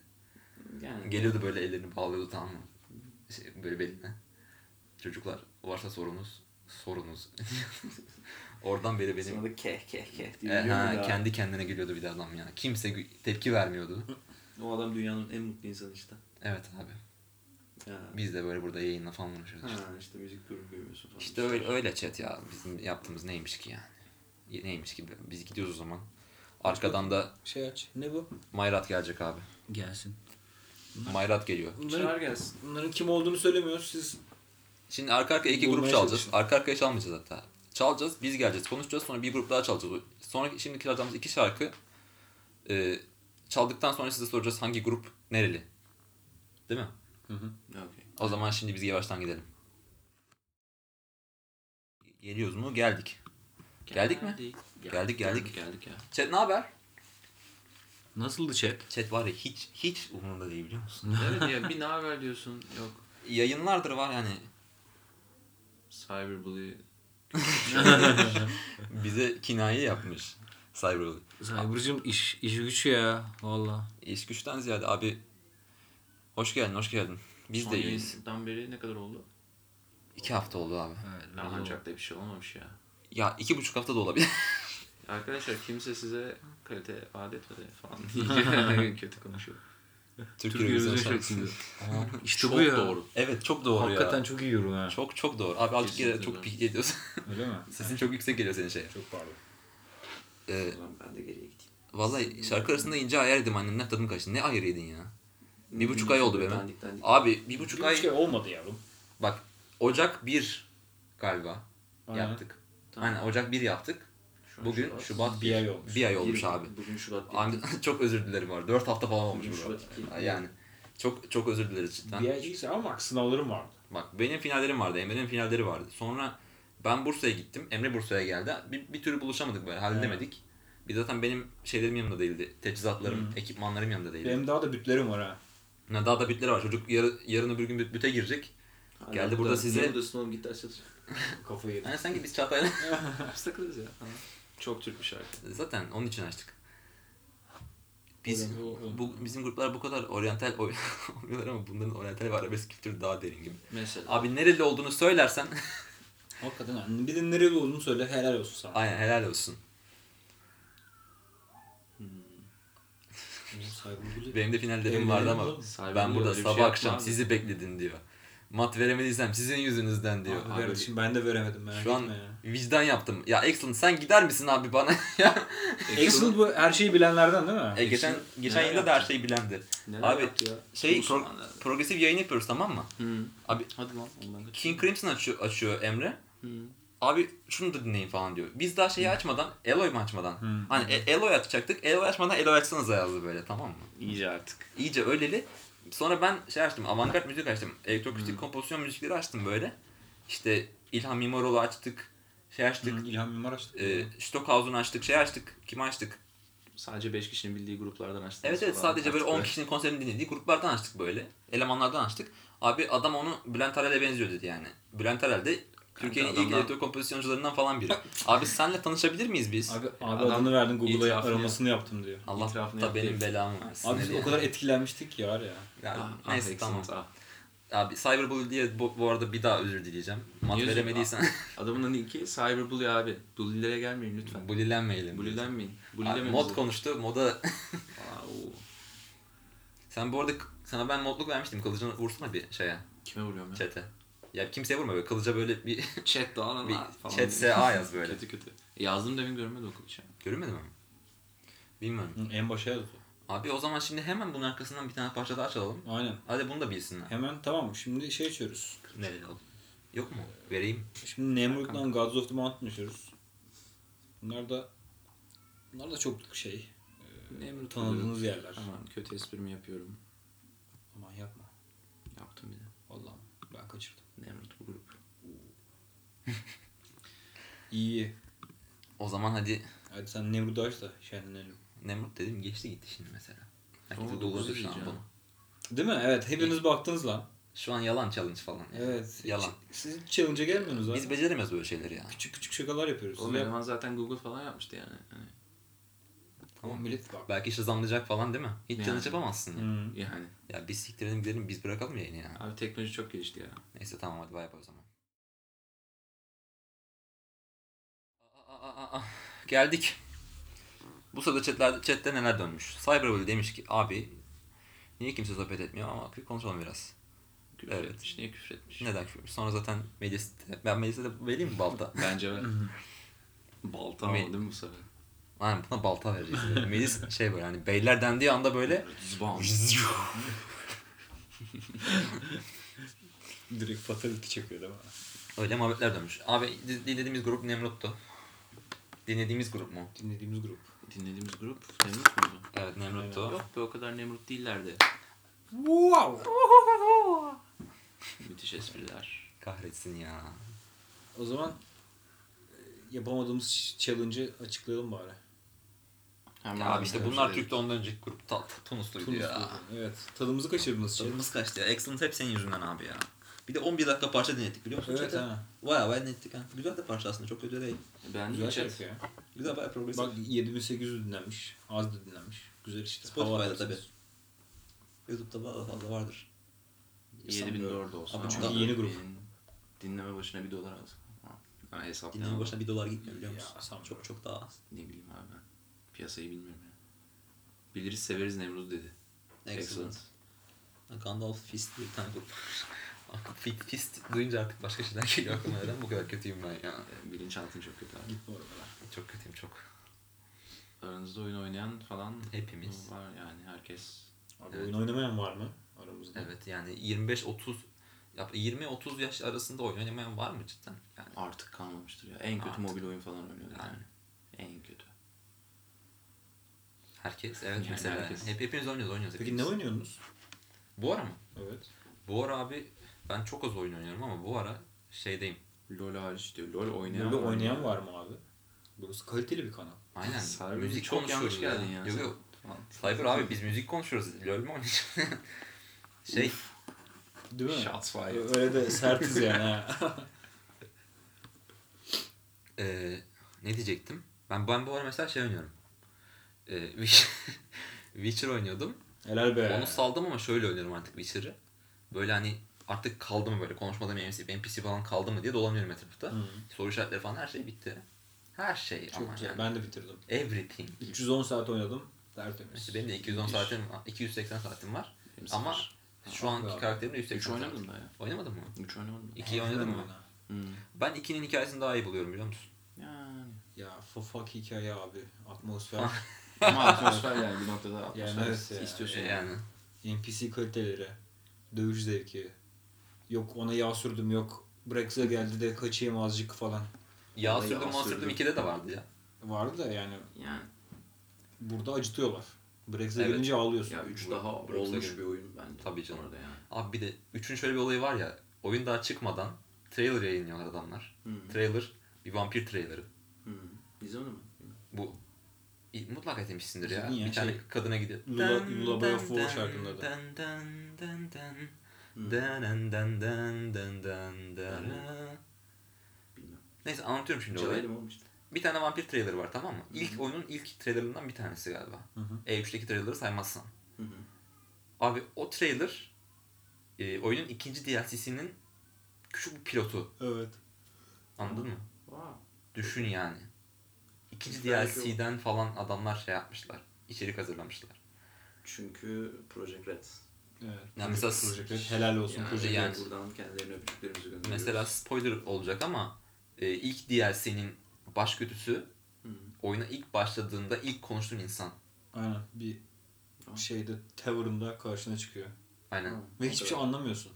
Yani Geliyordu böyle ellerini bağlıyordu tamam mı? Şey, böyle beline. Çocuklar varsa sorunuz, sorunuz. [laughs] Oradan beri benim sonra da keh keh keh diye E, gülüyor ha, kendi kendine gülüyordu bir de adam ya. Kimse tepki vermiyordu. O adam dünyanın en mutlu insanı işte. Evet abi. Ya. Biz de böyle burada yayınla falan uğraşıyoruz. Ha işte. işte müzik grubu görüyorsun falan. İşte öyle, öyle chat ya. Bizim yaptığımız neymiş ki yani. Neymiş ki. Biz gidiyoruz o zaman. Arkadan da Şey aç. Ne bu? Mayrat gelecek abi. Gelsin. Mayrat geliyor. Çağır Bunların, gelsin. bunların kim olduğunu söylemiyoruz. Siz Şimdi arka arkaya iki grup çalacağız. çalışın. Arka arkaya çalmayacağız hatta. Çalacağız, biz geleceğiz, konuşacağız. Sonra bir grup daha çalacağız. Sonra şimdi çalacağımız iki şarkı e, çaldıktan sonra size soracağız hangi grup nereli. Değil mi? Okey. O zaman şimdi biz yavaştan gidelim. Geliyoruz mu? Geldik. Geldik mi? Geldik, geldik. Geldik ya. Chat ne haber? nasıldı chat? Chat var ya hiç hiç umurumda değil biliyor musun? [laughs] evet ya bir ne haber diyorsun. Yok. Yayınlardır var yani Cyberbully. [laughs] [laughs] bize kinaye yapmış. Cyberbully. Cyber'cım iş, iş güç ya. Valla. İş güçten ziyade abi hoş geldin hoş geldin. Biz Son de iyiyiz. yayından beri ne kadar oldu? İki hafta oldu abi. Evet, çok da bir şey olmamış ya. Ya iki buçuk hafta da olabilir. [laughs] Arkadaşlar kimse size kalite vaat etmedi falan. [laughs] [laughs] Kötü konuşuyor. Türkiye Eurovision şarkısı. işte Çok bu ya. doğru. Evet çok doğru Hakikaten ya. çok iyi yorum ha. Çok çok doğru. Abi azıcık çok pik ediyorsun. Öyle mi? Sesin çok yüksek geliyor senin şeye. Çok pardon. Ee, O zaman ben de geriye gideyim. vallahi şarkı arasında ince ayar yedim annemden tadım kaçtı. Ne ayar yedin ya? Bir buçuk ay oldu dandik. Abi bir buçuk Bir ay... buçuk ay olmadı yavrum. Bak Ocak 1 galiba Aynen. yaptık. Tamam. Aynen Ocak 1 yaptık. Şu Bugün Şubat. Şubat Bir 1. ay olmuş. Bir ay olmuş Bir- abi. Bugün Şubat Abi, bitti. [laughs] çok özür dilerim var. 4 hafta falan olmuş Bugün bu Şubat arada. iki. Yani çok çok özür dileriz cidden. Bir ay değilse ama bak sınavlarım vardı. Bak benim finallerim vardı, Emre'nin finalleri vardı. Sonra ben Bursa'ya gittim. Emre Bursa'ya geldi. Bir, bir türlü buluşamadık böyle, halledemedik. Bir de zaten benim şeylerim yanımda değildi. Teçhizatlarım, ekipmanlarım yanımda değildi. Benim daha da bütlerim var ha. Ne daha da bitleri var. Çocuk yarı, yarın öbür gün büt- büte girecek. Hala Geldi burada size- Burada sınavım gitti açılır. Kafayı yedim. Yani sanki biz Çağatay'la... [laughs] Biz takılırız ya. Çok Türk bir şarkı. zaten onun için açtık. Biz, bu, bizim gruplar bu kadar oryantal oy- [laughs] oynuyorlar ama bunların oryantal ve arabesk kültürü daha derin gibi. Mesela. Abi nereli olduğunu söylersen [laughs] Hakikaten yani. Bir de nereli olduğunu söyle helal olsun sana. aynen helal olsun. Saygılı. Benim de finallerim vardı ama ben burada bir sabah şey akşam abi. sizi bekledin diyor. Mat veremediysem sizin yüzünüzden diyor. Abi, kardeşim ben de veremedim merak Şu an ya. vicdan yaptım. Ya Excellent sen gider misin abi bana? [laughs] ya Excellent bu her şeyi bilenlerden değil mi? e, geçen geçen yayında da her yaptı? şey bilendi. Neler Abi, ya? Şey pro- progresif yayın yapıyoruz tamam mı? Hı. Abi Hadi lan. King Crimson açıyor, açıyor Emre. Hı. Abi şunu da dinleyin falan diyor. Biz daha şeyi açmadan, Eloy mu açmadan? Hı. Hani e- Eloy açacaktık. Eloy açmadan Eloy açsanıza yazdı böyle tamam mı? İyice artık. İyice öyleli. Sonra ben şey açtım, avantgard müzik açtım. Elektroakustik kompozisyon müzikleri açtım böyle. İşte İlhan Mimaroğlu açtık. Şey açtık. Hı, İlhan Mimar açtık. E, Stockhausen'u açtık. Şey açtık. Kimi açtık? Sadece 5 kişinin bildiği gruplardan açtınız Evet evet sadece böyle Artık 10 kişinin konserini dinlediği gruplardan açtık böyle. Elemanlardan açtık. Abi adam onu Bülent Arel'e benziyor dedi yani. Bülent Arel de Türkiye'nin ilk adamdan- elektro kompozisyoncularından falan biri. [laughs] Abi senle tanışabilir miyiz biz? Abi, abi Adam adını verdin Google'a aramasını yaptım diyor. Allah itirafını da benim belamı versin. Abi biz diye. o kadar etkilenmiştik ki var ya. Yani, Ah, ah, neyse excellent, tamam. ah. Abi Cyberbully diye bu, bu arada bir daha özür dileyeceğim. Mat Niye veremediysen Adamın linki Cyberbully abi. Bullilere gelmeyin lütfen. bulilenmeyelim. Bullilenmeyin. Abi, Bullilemeniz mod konuştu. Moda [laughs] sen bu arada sana ben modluk vermiştim. Kılıcını vursana bir şeye. Kime vuruyorum ya? Chat'e. Ya kimseye vurma böyle. Kılıca böyle bir, [laughs] Chat dağılın bir lan falan. chat SA yaz böyle. Kötü kötü. Yazdım demin görmedi okul için. Görünmedi mi? Bilmiyorum. Hı, En başa yazdı. Abi o zaman şimdi hemen bunun arkasından bir tane parça daha çalalım. Aynen. Hadi bunu da bilsinler. Hemen tamam şimdi şey açıyoruz. Nereli oldu? Yok mu? Vereyim. Şimdi Nemrut'tan Gods of the Mountain açıyoruz. Bunlar da bunlar da çok şey Nemrut tanıdığınız yerler. Aman kötü esprimi yapıyorum. Aman yapma. Yaptım bir de. Vallahi ben kaçırdım. Nemrut bu grup. [laughs] İyi. O zaman hadi Hadi sen Nemrut'u aç da şenlenelim. Nemrut dedim geçti gitti şimdi mesela. Herkes Ama doldurdu dokuz şu an bunu. Değil mi? Evet. Hepiniz baktınız lan. Şu an yalan challenge falan. yani. Evet. Yalan. Hiç- Siz hiç challenge'a gelmiyorsunuz abi. Biz beceremez böyle şeyleri ya. küçük küçük şakalar yapıyoruz. O Siz yap- eleman zaten Google falan yapmıştı yani. Hani, Ama millet bak. Belki şızamlayacak falan değil mi? Hiç Yani. challenge yapamazsın ya. Hmm. yani. Ya biz siktirelim gidelim biz bırakalım yayını ya. Abi teknoloji çok gelişti ya. Neyse tamam hadi bay bay o zaman. Aa, aa, aa. Geldik. Bu sırada chatlerde, chatte neler dönmüş. Cyberbully demiş ki abi niye kimse sohbet etmiyor ama bir konuşalım biraz. Küfür Evet. etmiş. Niye küfür etmiş? Neden küfür? Sonra zaten Melis ben Melis'e de vereyim mi balta? [laughs] Bence ver. [laughs] Balta ama değil mi bu sefer? Aynen buna balta vereceğiz. Böyle. Melis şey böyle hani beyler dendiği anda böyle Zbam. [laughs] Direkt fatality çekiyor değil mi? öyle muhabbetler dönmüş. Abi di- dinlediğimiz grup Nemrut'tu. Dinlediğimiz grup mu? Dinlediğimiz grup. Dinlediğimiz grup Nemrut muydu? Evet Nemrut'tu. Yok be o kadar Nemrut değillerdi. Wow. Müthiş espriler. Kahretsin ya. O zaman e, yapamadığımız challenge'ı açıklayalım bari. Hemen Ya abi işte bunlar söyledik. Türk'te ondan önceki grup ta, Tunusluydu Tunus ya. Evet. Tadımızı kaçırdınız. Tadımız kaçtı ya. Excellent hep senin yüzünden abi ya. Bir de 11 dakika parça dinlettik biliyor musun? Evet ha. Bayağı bayağı dinlettik ha. Güzel de parça aslında çok kötü değil. Ben Güzel chat. şarkı ya. Güzel bayağı progresif. Bak 7800 dinlenmiş. Az da dinlenmiş. Güzel işte. Spotify'da atarsınız. YouTube'da bayağı fazla vardır. 7000 dolar da. Ama ama çünkü yeni grup. Dinleme başına 1 dolar az. Ha, hesap Dinleme başına 1 dolar gitmiyor biliyor Ya, musun? sanmıyorum. çok çok daha az. Ne bileyim abi ben. Piyasayı bilmiyorum ya. Biliriz severiz Nemrut dedi. Excellent. Gandalf Fist bir tane grup var. [laughs] Fi- Fist duyunca artık başka şeyler geliyor aklıma. Neden bu kadar kötüyüm ben ya? Ee, Bilinçaltım çok kötü abi. Gitme oralara. Çok kötüyüm çok. Aranızda oyun oynayan falan Hepimiz. var yani herkes. Abi Evet. oyun oynamayan var mı aramızda? Evet yani 25-30 ya 20-30 yaş arasında oyun oynamayan var mı cidden? Yani Artık kalmamıştır ya. En kötü Artık. mobil oyun falan oynuyorlar yani. Yani. En kötü. Herkes evet Yani mesela. herkes. Hep hepimiz oynuyoruz oynuyoruz. Peki hepimiz. ne oynuyorsunuz? Bu ara mı? Evet. Bu ara abi ben çok az oyun oynuyorum ama bu ara şeydeyim. LoL hariç diyor. LoL oynayan var mı? oynayan var mı abi? Burası kaliteli bir kanal. Aynen. Cyber müzik çok yanlış geldin ya. Yok yok. Cyber abi biz müzik konuşuyoruz. LoL mü oynayacağız? [laughs] şey Değil mi? Shots fired. Öyle de sertiz yani. [laughs] Ee, ne diyecektim? Ben ben bu ara mesela şey oynuyorum. [laughs] Witch- Witcher oynuyordum. Helal be. Onu saldım ama şöyle oynuyorum artık Witcher'ı. Böyle hani artık kaldı mı böyle konuşmadığım NPC, NPC falan kaldı mı diye dolanıyorum etrafta. Hı. Soru işaretleri falan her şey bitti. Her şey Çok ama güzel. yani. Ben de bitirdim. Everything. 310 saat oynadım. Tertemiz. Mesela benim de 210 Müthiş. saatim, 280 saatim var. Benim Ama sıfır. şu anki abi. karakterim de 3 180 saat. oynamadım daha ya. Oynamadın mı? 3 oynamadım. 2'yi oynadın mı? Hmm. Ben 2'nin hikayesini daha iyi buluyorum biliyor musun? Yani. Ya fuck hikaye abi. Atmosfer. [laughs] Ama [laughs] atmosfer yani bir noktada atmosfer Yani evet istiyorsun yani. NPC kaliteleri. Dövüş zevki. Yok ona yağ sürdüm yok. Brex'e geldi de kaçayım azıcık falan. Yağ Vallahi sürdüm, yağ sürdüm sürdüm. 2'de de vardı ya. Vardı da yani Yani. burada acıtıyorlar. Brex'e Evet. gelince ağlıyorsun. Ya 3 Bu- daha Brooks'a olmuş bir oyun bence. Tabii canım. Orada yani. Abi bir de 3'ün şöyle bir olayı var ya. Oyun daha çıkmadan trailer yayınlıyorlar adamlar. Hmm. Trailer bir vampir trailerı. Hmm. İzledin mi? Bu mutlaka demişsindir ya. Ya, bir tane şey, kadına gidiyor. Lula- dan, dan, dan. Bilmem. Neyse anlatıyorum şimdi olayı. Bir tane vampir trailer var tamam mı? İlk oyunun ilk trailerından bir tanesi galiba. Hı hı. E3'teki trailer'ı saymazsan. Hı hı. Abi o trailer e, oyunun ikinci DLC'sinin küçük bir pilotu. Evet. Anladın mı? Wow. Düşün yani. İkinci DLC'den falan adamlar şey yapmışlar. İçerik hazırlamışlar. Çünkü Project Red. Evet. Yani mesela Project Red. helal olsun Yani, Project yani- Red. buradan kendilerine öpücüklerimizi gönderiyoruz. Mesela spoiler olacak ama e, ilk DLC'nin baş kötüsü Hı. oyuna ilk başladığında ilk konuştuğun insan. Aynen. Bir şeyde tavırında karşına çıkıyor. Aynen. Ve hiçbir şey anlamıyorsun.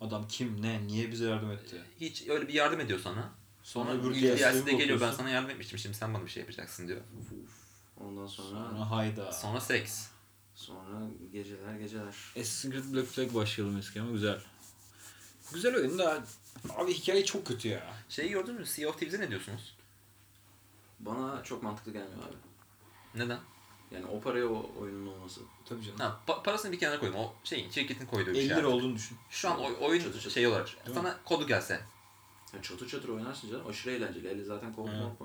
Adam kim, ne, niye bize yardım etti? Hiç öyle bir yardım ediyor sana. Sonra öbür DLC'de geliyor ben sana yardım etmiştim şimdi sen bana bir şey yapacaksın diyor. Ondan sonra Sonra hayda. Sonra seks. sonra geceler geceler. Assassin's Creed Black Flag başlayalım eski ama güzel. Güzel oyun da abi hikaye çok kötü ya. Şeyi gördünüz mü? Sea of Thieves'e ne diyorsunuz? Bana çok mantıklı gelmiyor abi. Neden? Yani o paraya o oyunun olması. Tabii canım. Ha, pa- parasını bir kenara koydum. O şeyin, şirketin koyduğu bir 50 şey. lira olduğunu düşün. Şu an oy- oyun Çatı çatı. şey olarak. Değil sana kodu gelse. Yani çatır çatır oynarsın canım. Aşırı eğlenceli. Elle zaten oynuyorsun.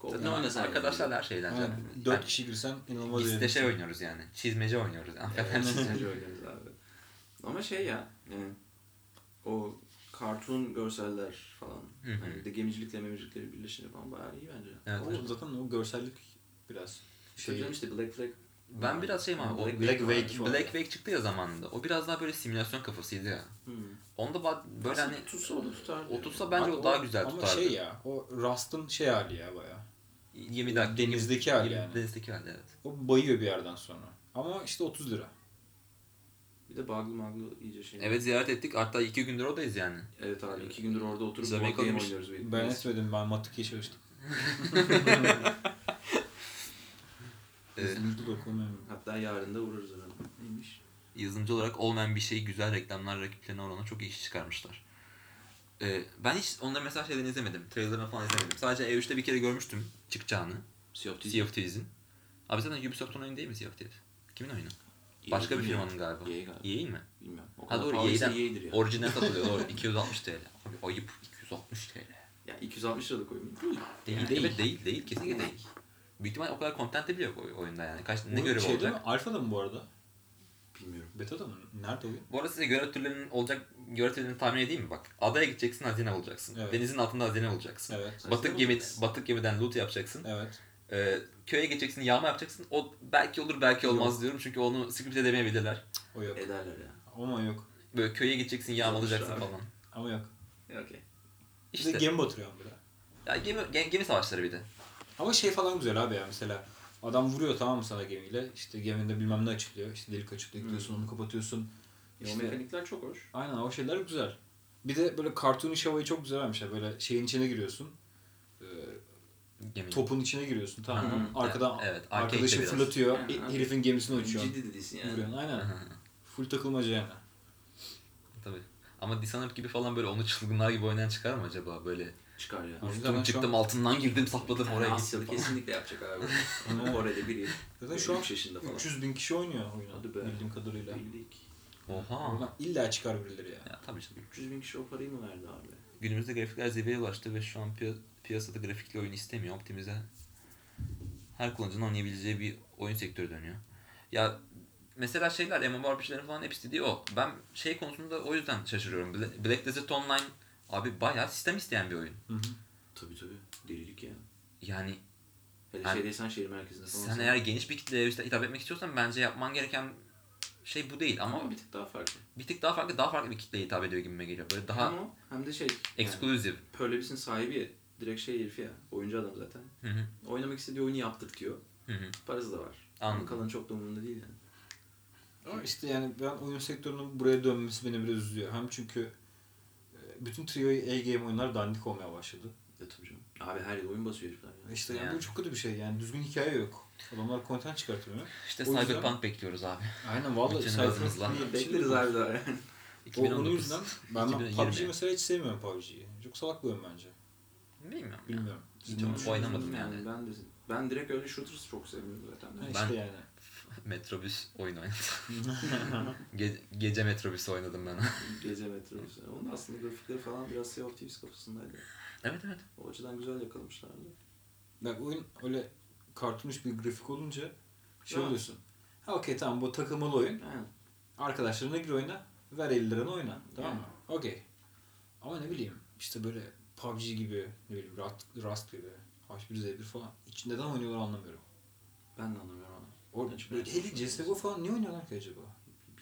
Co-op Zaten ne oynasan arkadaşlarla her şey eğlenceli. Yani 4 kişi girsen inanılmaz Biz de şey oynuyoruz yani. Çizmece oynuyoruz. Hakikaten Evet, çizmece. oynarız abi. Ama şey ya, yani o kartun görseller falan. Hani de gemicilikle memicilikleri birleşince falan bayağı iyi bence. Evet, O evet. zaten o görsellik biraz Şey, şey. canım işte Black Flag. Ben biraz şeyim abi. O Black Black, Wake. Black Wake çıktı ya zamanında. O biraz daha böyle simülasyon kafasıydı ya. Hmm. Onda böyle Aslında hani tutsa o da tutardı. o tutsa bence Abi o daha güzel ama tutardı. şey ya o Rust'ın şey hali ya baya. Gemide, Denizdeki hali yani. Denizdeki hali evet. O bayıyor bir yerden sonra. Ama işte 30 lira. Bir de bug'lı maglı iyice şey. Evet ziyaret ettik. Hatta iki gündür oradayız yani. Evet abi iki gündür orada oturup board game oynuyoruz. biz. Ben etmedim ben Matiki'ye çalıştım. Ee, [laughs] Kesinlikle dokunmuyorum. Hatta yarın da uğrarız herhalde. Neymiş? Yazılımcı olarak olmayan bir şeyi güzel reklamlar rakiplerine oranla çok iyi iş çıkarmışlar. Ee, ben hiç onların mesela şeylerini izlemedim. Trailerını falan izlemedim. Sadece E3'te bir kere görmüştüm çıkacağını. Sea of Thieves. Sea of Thieves'in. Abi zaten Ubisoft'un oyunu değil mi Sea of Thieves? Kimin oyunu? Başka bir EA firmanın galiba. EA galiba. EA'in mi? Bilmiyorum. O Ha kadar doğru pahalıysa EA'den EA'dir ya. orijinal satılıyor. Doğru [laughs] 260 TL. Abi ayıp 260 TL. Ya 260 liralık oyun değil. Değil, Yani değil. değil. Evet değil, değil. Kesinlikle değil. Büyük ihtimal o kadar content de bile yok oy- oyunda yani. Kaç, ne Oyun görev şeyde olacak? mi? Alfa'da mı bu arada? Bilmiyorum. Beta'da mı? Nerede oyun? Bu arada size görev türlerinin olacak görev türlerini tahmin edeyim mi? Bak adaya gideceksin hazine bulacaksın. Evet. Denizin altında hazine bulacaksın. Evet. Batık gemi batık gemiden loot yapacaksın. Evet. Ee, köye geçeceksin, yağma yapacaksın. O belki olur, belki olmaz diyorum çünkü onu script edemeyebilirler. O yok. Ederler ya. Ama yok. Böyle köye gideceksin, yağmalayacaksın Yapmışlar falan. Ama yok. Okey. Bir İşte de gemi batırıyor bir de. ya gemi, gemi, gemi savaşları bir de. Ama şey falan güzel abi ya mesela. Adam vuruyor tamam mı sana gemiyle. İşte geminde bilmem ne açılıyor. İşte delik açılıyor. Gidiyorsun onu kapatıyorsun. Ya o İşte- mekanikler çok hoş. Aynen o şeyler güzel. Bir de böyle cartoonish havayı çok güzel vermişler. Böyle şeyin içine giriyorsun. Ee, Gemi. topun içine giriyorsun tamam mı? Arkadan Evet, evet. Biraz. fırlatıyor. Aynen. Herifin gemisine uçuyor. Ciddi de değilsin yani. Vuruyorsun aynen. Full takılmaca yani. Tabii. Ama Dishonored gibi falan böyle onu çılgınlar gibi oynayan çıkar mı acaba? Böyle Çıkar ya. O yüzden çıktım an- altından girdim sapladım oraya gittim Asyalı falan. kesinlikle yapacak abi. Evet. Kore'de biri. Zaten şu an 3 yaşında falan. 300 bin kişi oynuyor oyunu. Hadi be. Bildiğim kadarıyla. Bildik. Oha. Oradan illa çıkar birileri ya. Ya tabii canım. 300 bin kişi o parayı mı verdi abi? Günümüzde grafikler zirveye ulaştı ve şu an piya- piyasada grafikli oyun istemiyor. Optimize her kullanıcının oynayabileceği bir oyun sektörü dönüyor. Ya mesela şeyler MMORPG'lerin falan hep istediği o. Ben şey konusunda o yüzden şaşırıyorum. Bla- Black Desert Online abi bayağı sistem isteyen bir oyun. Hı hı. Tabii tabii. Delilik ya. Yani Hele Yani- şeydeysen şehir merkezinde falan. sen eğer geniş bir kitleye işte hitap etmek istiyorsan bence yapman gereken şey bu değil ama ama bir tık daha farklı. bir tık daha farklı daha farklı bir kitleye hitap ediyor gibime geliyor. Böyle daha Hem o hem de şey. Yani, exclusive. Pearl sahibi. Direkt şey herif ya. Oyuncu adam zaten. Hı hı. Oynamak istediği oyunu yaptırtıyor. Hı hı. Parası da var. Anladım. Kalan çok da umurunda değil yani. Ama işte yani ben oyun sektörünün buraya dönmesi beni biraz üzüyor. Hem çünkü bütün trio A-game oyunlar dandik olmaya başladı. Ya tabii canım. Abi her yıl oyun basıyor herifler ya. İşte yani, Yani. bu çok kötü bir şey. Yani düzgün hikaye yok. Adamlar content çıkartmıyor. İşte O yüzden- Cyberpunk bekliyoruz abi. Aynen vallahi Bütün Cyberpunk hızımızla. bir- Bekleriz abi daha yani. O, [laughs] onun 2019. yüzden ben 2020. PUBG mesela hiç sevmiyorum PUBG'yi. Çok salak bir oyun bence. Bilmiyorum. ya. Bilmiyorum. Hiç Bilmiyorum. onu oynamadım yani. Ben de ben direkt öyle shooters çok sevmiyorum zaten. Ha, Ben- işte yani. Metrobüs oyun oynadım. [laughs] Ge- gece metrobüs oynadım ben. [laughs] Gece metrobüsü. Onun aslında grafikleri falan biraz Sea of Thieves kafasındaydı. evet evet. O açıdan güzel yakalamışlardı. Bak oyun öyle kartuniş bir grafik olunca şey Evet. oluyorsun. Ha okey tamam bu takılmalı oyun. Yani Arkadaşlarına gir oyna. Ver 50 liranı oyna. Tamam Yani. mı? Okey. Ama ne bileyim işte böyle PUBG gibi, ne bileyim Rust, Rust gibi, H1Z1 falan. Hiç neden oynuyorlar anlamıyorum. ben de anlamıyorum onu. O, Hiç böyle etmedim. CSGO falan niye oynuyorlar ki acaba?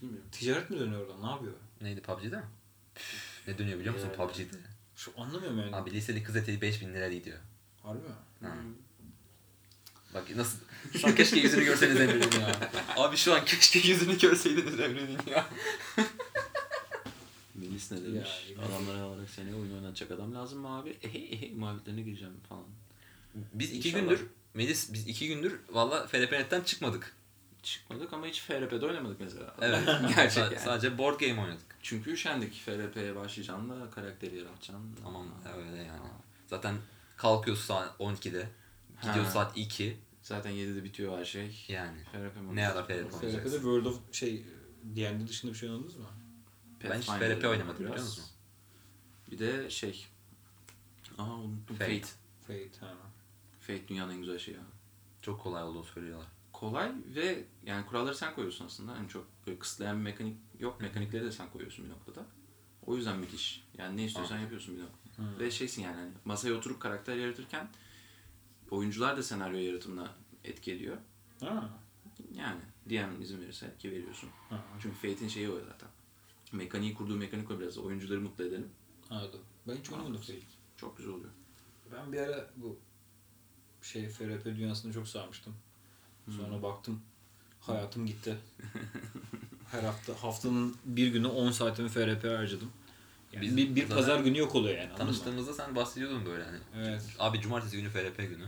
Bilmiyorum. Ticaret mi dönüyor oradan? Ne yapıyor? Neydi PUBG'de mi? Ne dönüyor biliyor musun Evet. PUBG'de? Şu anlamıyorum yani. Abi liseli kız eteği 5000 lira gidiyor. Harbi mi? Ha. Hmm. Bak nasıl... Şu an keşke yüzünü görseniz Emre'nin ya. Abi şu an keşke yüzünü görseydiniz Emre'nin ya. Melis ne demiş? Ya, Adamlara alarak seni oyun oynatacak adam lazım mı abi? Ehe ehe muhabbetlerine gireceğim falan. Biz iki İnşallah. gündür, Melis biz iki gündür valla FRP'netten çıkmadık. Çıkmadık ama hiç FRP'de oynamadık mesela. Evet. [laughs] Gerçek yani. Sadece board game oynadık. Çünkü üşendik. FRP'ye başlayacaksın da karakteri yaratacaksın. Tamam öyle yani. Zaten kalkıyoruz saat 12'de. Gidiyor Ha. saat 2. Zaten 7'de bitiyor her şey. Yani. FRP? Ne ara FRP FRP'de oynayacaksın? World of şey D&D dışında bir şey oynadınız mı? Ben hiç FRP oynamadım, biliyor musun? Bir de şey. Aa unuttum. Fate. Fate. Fate ha. Fate dünyanın en güzel şeyi ya. Çok kolay olduğunu söylüyorlar. Kolay ve yani kuralları sen koyuyorsun aslında. Yani çok böyle kısıtlayan bir mekanik yok. Mekanikleri de sen koyuyorsun bir noktada. O yüzden müthiş. Yani ne istiyorsan yapıyorsun bir noktada. Hı. Ve şeysin yani hani masaya oturup karakter yaratırken oyuncular da senaryo yaratımına etki ediyor. Ha. Yani DM izin verirse ki veriyorsun. Ha. Çünkü Fate'in şeyi o zaten. Mekaniği kurduğu mekanik o biraz. Oyuncuları mutlu edelim. Anladım. Ben hiç oynamadım Fate. Çok güzel oluyor. Ben bir ara bu şey FRP dünyasını çok sarmıştım. Sonra baktım hayatım gitti. Her hafta haftanın bir günü 10 saatimi FRP harcadım. Yani Biz bir, bir pazar günü yok oluyor yani. Tanıştığımızda sen bahsediyordun böyle hani. Evet. Abi cumartesi günü FRP günü.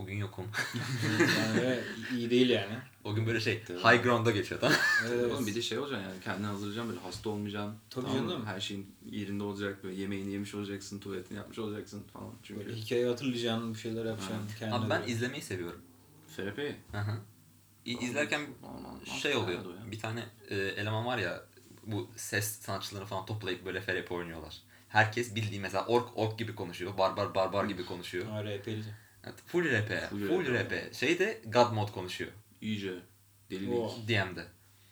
O gün yokum. [laughs] yani iyi değil yani. o gün böyle şey high ground'a geçiyor tamam [laughs] Evet. Oğlum bir de şey olacaksın yani kendini hazırlayacaksın böyle hasta olmayacaksın. Tabii Tamam mı? canım. Her şeyin yerinde olacak böyle yemeğini yemiş olacaksın, tuvaletini yapmış olacaksın falan. Çünkü Böyle hikaye hatırlayacaksın, bir şeyler yapacaksın. kendine Abi ben böyle. izlemeyi seviyorum. FRP. Hı hı. İ- İzlerken şey oluyor. Bir tane e, eleman var ya bu ses sanatçılarını falan toplayıp böyle FRP oynuyorlar. Herkes bildiği mesela ork ork gibi konuşuyor. Barbar barbar gibi konuşuyor. Ha, RP'li. Evet, full RP. Full Full. RP. Şey de God mod konuşuyor. İyice. Delilik. Oo. DM'de.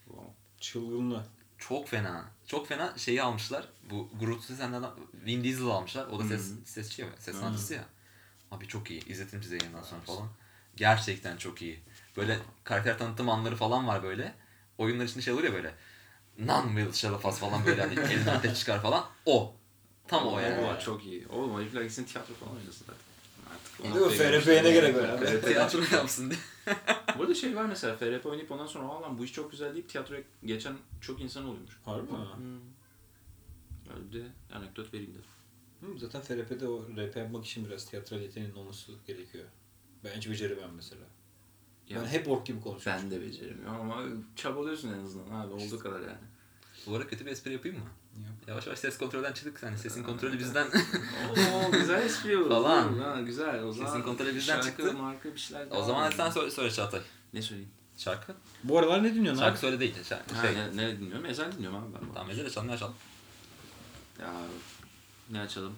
Wow. Çılgınlı. Çok fena. Çok fena şeyi almışlar. Bu Groot senden Vin Diesel almışlar. O da ses hı. sesçi ya, ses Hı. sanatçısı ya. Abi çok iyi. İzletirim size yayından sonra falan. Gerçekten çok iyi. Böyle karakter tanıtım anları falan var böyle. Oyunlar içinde şey olur ya böyle. None will shall falan böyle hani [laughs] elinden ateş çıkar falan. O. Tam o yani. Oo, çok iyi. Oğlum herifler gitsin tiyatro falan oynasın zaten. Artık Değil mi? FRP'ye ne gerek var abi? FRP'den Tiyatro yapsın diye. [laughs] Bu arada şey var mesela FRP oynayıp ondan sonra aa lan bu iş çok güzel deyip tiyatroya geçen çok insan oluyormuş. Harbi mi? Hmm. Öyle de anekdot vereyim dedim. Hı, zaten FRP'de o rap yapmak için biraz tiyatral yeteneğinin olması gerekiyor. Ben hiç beceremem mesela. Ya, ben hep ork gibi konuşuyorum. ben de beceremiyorum ama çabalıyorsun en azından abi olduğu kadar yani. Bu arada kötü bir espri yapayım mı? Yap. Yavaş yavaş ses kontrolden çıktık. Hani sesin kontrolü bizden. Oo güzel espri. Falan. Ha, güzel. O zaman Kesin kontrolü bizden şarkı, çıktı. marka bir şeyler o zaman sen söyle, söyle Çağatay. Ne söyleyeyim? Şarkı. Bu aralar ne dinliyorsun Şarkı abi? söyle değil. Şarkı. Ha, Şey. ne, ne dinliyorum? Ezel dinliyorum abi ben. Tamam ezele çal ne açalım. Ya ne açalım?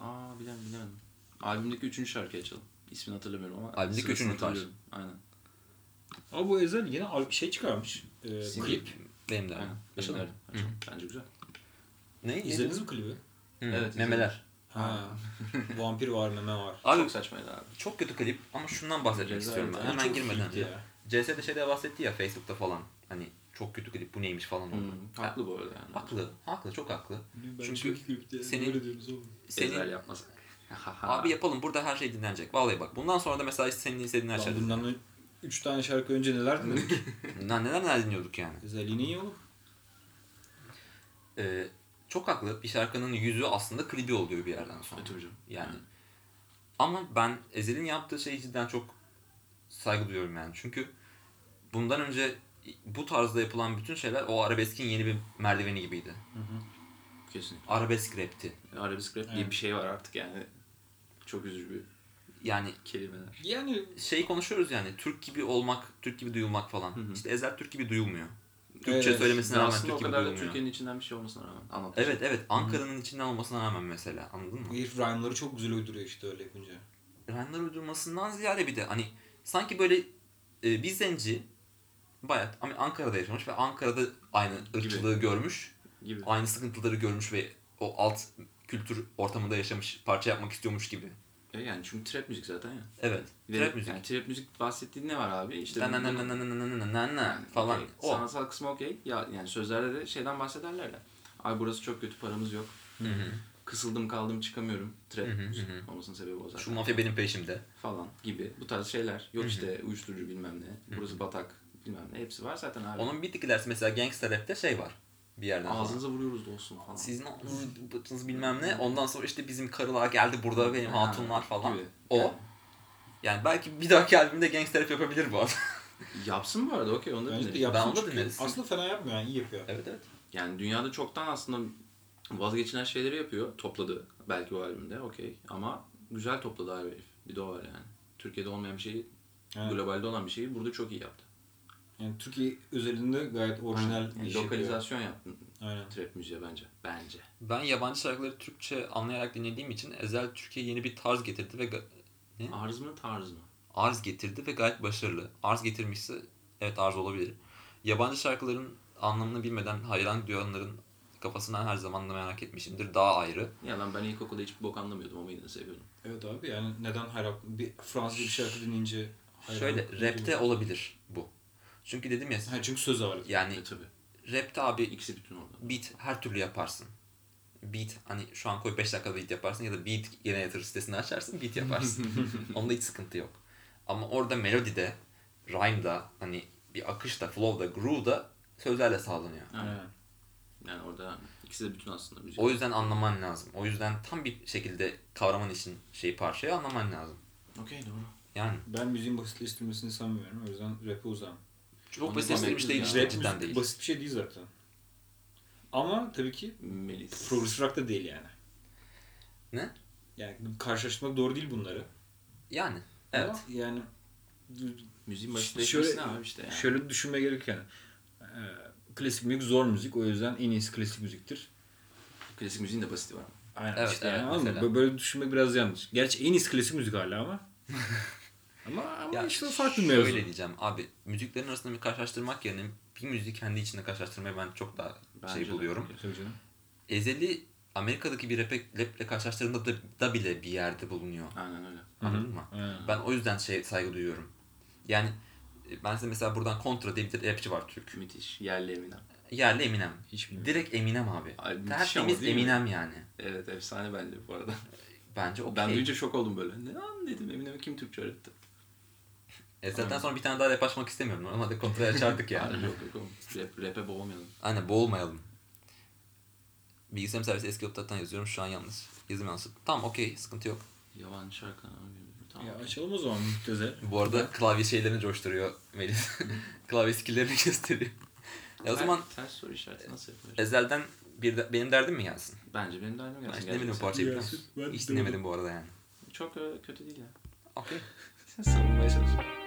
Aa bilemedim bilemedim. Albümdeki üçüncü şarkıyı açalım. İsmini hatırlamıyorum ama. Albümdeki üçüncü hatırlıyorum. Aynen. Abi bu Ezel yine al- şey çıkarmış. Single. klip. Benim de. Açalım. Açalım. açalım. Bence güzel. Ne? İzlediniz mi klibi? Evet, Memeler. Ha. [laughs] Vampir var, meme var. Abi Çok saçmaydı abi. çok kötü klip ama şundan bahsetmek istiyorum ben. Hemen girmeden. CS'de şeyde bahsetti ya Facebook'ta falan. Hani çok kötü klip bu neymiş falan oldu. Hmm, haklı bu arada yani. Haklı. Haklı. Çok haklı. Ben Çünkü klipte senin- böyle diyoruz oğlum. Senin, Ezel yapmasak. abi yapalım burada her şey dinlenecek. Vallahi bak bundan sonra da mesela senin istediğini açarız. bundan ön- üç tane şarkı önce neler dinledik? [laughs] Lan neler neler dinliyorduk yani. Yine iyi oğlum. Ee, çok haklı. Bir şarkının yüzü aslında klibi oluyor bir yerden sonra. Evet hocam. Yani. Ama ben Ezel'in yaptığı şey cidden çok saygı duyuyorum yani. Çünkü bundan önce bu tarzda yapılan bütün şeyler o arabeskin yeni bir merdiveni gibiydi. Kesinlikle. Arabesk rapti. Arabesk rap diye Evet. bir şey var artık yani. Çok üzücü bir Yani kelimeler. Yani şey konuşuyoruz yani Türk gibi olmak, Türk gibi duyulmak falan. Hı hı. İşte Ezel Türk gibi duyulmuyor. Türkçe Evet. söylemesine rağmen Aslında Türk o gibi kadar da duyulmuyor. Türkiye'nin içinden bir şey olmasına rağmen anlatmış. Evet evet Ankara'nın içinden olmasına rağmen mesela anladın mı? bu herif rhyme'ları çok güzel uyduruyor işte öyle yapınca. Rhyme'lar uydurmasından ziyade bir de hani sanki böyle e, bir zenci bayat ama Ankara'da yaşamış ve Ankara'da aynı ırkçılığı görmüş. Gibi. Aynı sıkıntıları görmüş ve o alt kültür ortamında yaşamış, parça yapmak istiyormuş gibi. E yani çünkü trap müzik zaten ya. Evet. Ve Trap müzik. Yani trap müzik bahsettiğin ne var abi? İşte Na na na na na na na na na falan. okey, O. Sanatsal kısmı okey. Ya yani sözlerde de şeyden bahsederler ya. Ay burası çok kötü paramız yok. Hı hı. Kısıldım kaldım çıkamıyorum. Trap Hı hı, müzik hı hı. olmasının sebebi o zaten. Şu mafya benim peşimde. Falan gibi. Bu tarz şeyler. Yok Hı hı. işte uyuşturucu bilmem ne. Burası batak bilmem ne. Hepsi var zaten abi. Onun bir tık ilerisi mesela gangster rapte şey var. Bir yerden. Ağzınıza vuruyoruz dostum falan. Sizin o- bıçınız bilmem ne. Ondan sonra işte bizim karılar geldi burada benim Ha, hatunlar falan. gibi. O. Yani. Yani belki bir dahaki albümde gangster rap yapabilir bu adam. [laughs] Yapsın bu arada okey onu da Bence dinleriz. Ben onu da dinleriz. Aslında fena yapmıyor yani iyi yapıyor. evet evet. Yani dünyada çoktan aslında vazgeçilen şeyleri yapıyor. Topladı belki o albümde okey. Ama güzel topladı abi herif. Bir de o var yani. Türkiye'de olmayan bir şeyi, Evet. globalde olan bir şeyi burada çok iyi yaptı. Yani Türkiye özelinde gayet orijinal Yani bir yapıyor. lokalizasyon yaptı Aynen. trap müziğe bence. Bence. Ben yabancı şarkıları Türkçe anlayarak dinlediğim için Ezel Türkiye'ye yeni bir tarz getirdi ve ne? Arz mı tarz mı? arz getirdi ve gayet başarılı. Arz getirmişse evet arz olabilir. Yabancı şarkıların anlamını bilmeden hayran duyanların kafasından her zaman da merak etmişimdir. Daha ayrı. Ya lan ben ilkokulda hiçbir bok anlamıyordum ama yine de seviyordum. Evet abi yani neden hayran bir Fransızca bir şarkı dinleyince hayran Şöyle rapte olabilir bu. Çünkü dedim ya Ha, çünkü söz ağırlık. yani E tabi. rapte abi İkisi bütün orada. beat her türlü yaparsın. Beat hani şu an koy 5 dakikada beat yaparsın ya da beat generator sitesini açarsın beat yaparsın. [laughs] Onda hiç sıkıntı yok. Ama orada melodide, rhyme'da hani bir akışta, flow'da, groove'da sözlerle sağlanıyor. Yani, Aynen. yani orada ikisi de bütün aslında müzik. O yüzden anlaman lazım. O yüzden tam bir şekilde kavraman için şey parçayı anlaman lazım. Okey doğru. Yani Ben müziğin basitleştirmesini sanmıyorum. O yüzden rap'e uzağım. Çok Onu basitleştirilmiş demek değil işte cidden değil. basit bir şey değil zaten. Ama tabii ki Melis. progresif rock da değil yani. Ne? Yani karşılaştırmak doğru değil bunları. Yani evet. Ama yani Müziğin Şöyle- basitleşmesi ne abi işte yani. şöyle düşünme gerek yani. Ee, klasik müzik zor müzik. O yüzden en iyisi klasik müziktir. Klasik müziğin de basiti var. Aynen Evet, işte evet, yani, mesela. Böyle- Böyle düşünmek biraz yanlış. Gerçi en iyisi klasik müzik hala ama. [laughs] ama ama Ya işte farklı mevzu. Şöyle diyeceğim abi müziklerin arasında bir karşılaştırmak yerine bir müziği kendi içinde karşılaştırmayı ben çok daha Bence şey buluyorum. Ezeli Amerika'daki bir rap'e, rap'le karşılaştırdığında da, da bile bir yerde bulunuyor. Aynen öyle. Anladın mı? Aynen. Ben o yüzden şey saygı duyuyorum. Yani ben size mesela buradan Contra diye bir rapçi var Türk. Müthiş. Yerli Eminem. Yerli Eminem. Hiç bilmiyorum. Direkt Eminem abi. Müthiş Tertemiz değil mi? Eminem yani. Evet efsane bence bu arada. Bence okey. Ben duyunca şok oldum böyle. Ne lan dedim Eminem'i kim Türkçe öğretti? Ezel'den sonra bir tane daha rap açmak istemiyorum. Normalde Contra'ya [laughs] açardık Yani. yani. yok yok. Rap, rap'e boğulmayalım. Aynen boğulmayalım. Bilgisayarım servisi eski notlardan yazıyorum. Şu an yanlış. Yazım yanlış. Tamam okey sıkıntı yok. Yalan şarkı. Tamam. Ya açalım o zaman müptezel. Bu arada klavye şeylerini coşturuyor Melis. [laughs] klavye skilllerini [laughs] gösteriyor. Ya o zaman Ters soru işareti nasıl yapılır? Ezel'den bir de, benim derdim mi gelsin? Bence benim derdim Ben gelsin. hiç dinlemedim bu parçayı ben Hiç dinlemedim. bu arada yani. Çok öyle kötü değil ya. Okey. Sen savunmaya çalışıyorsun.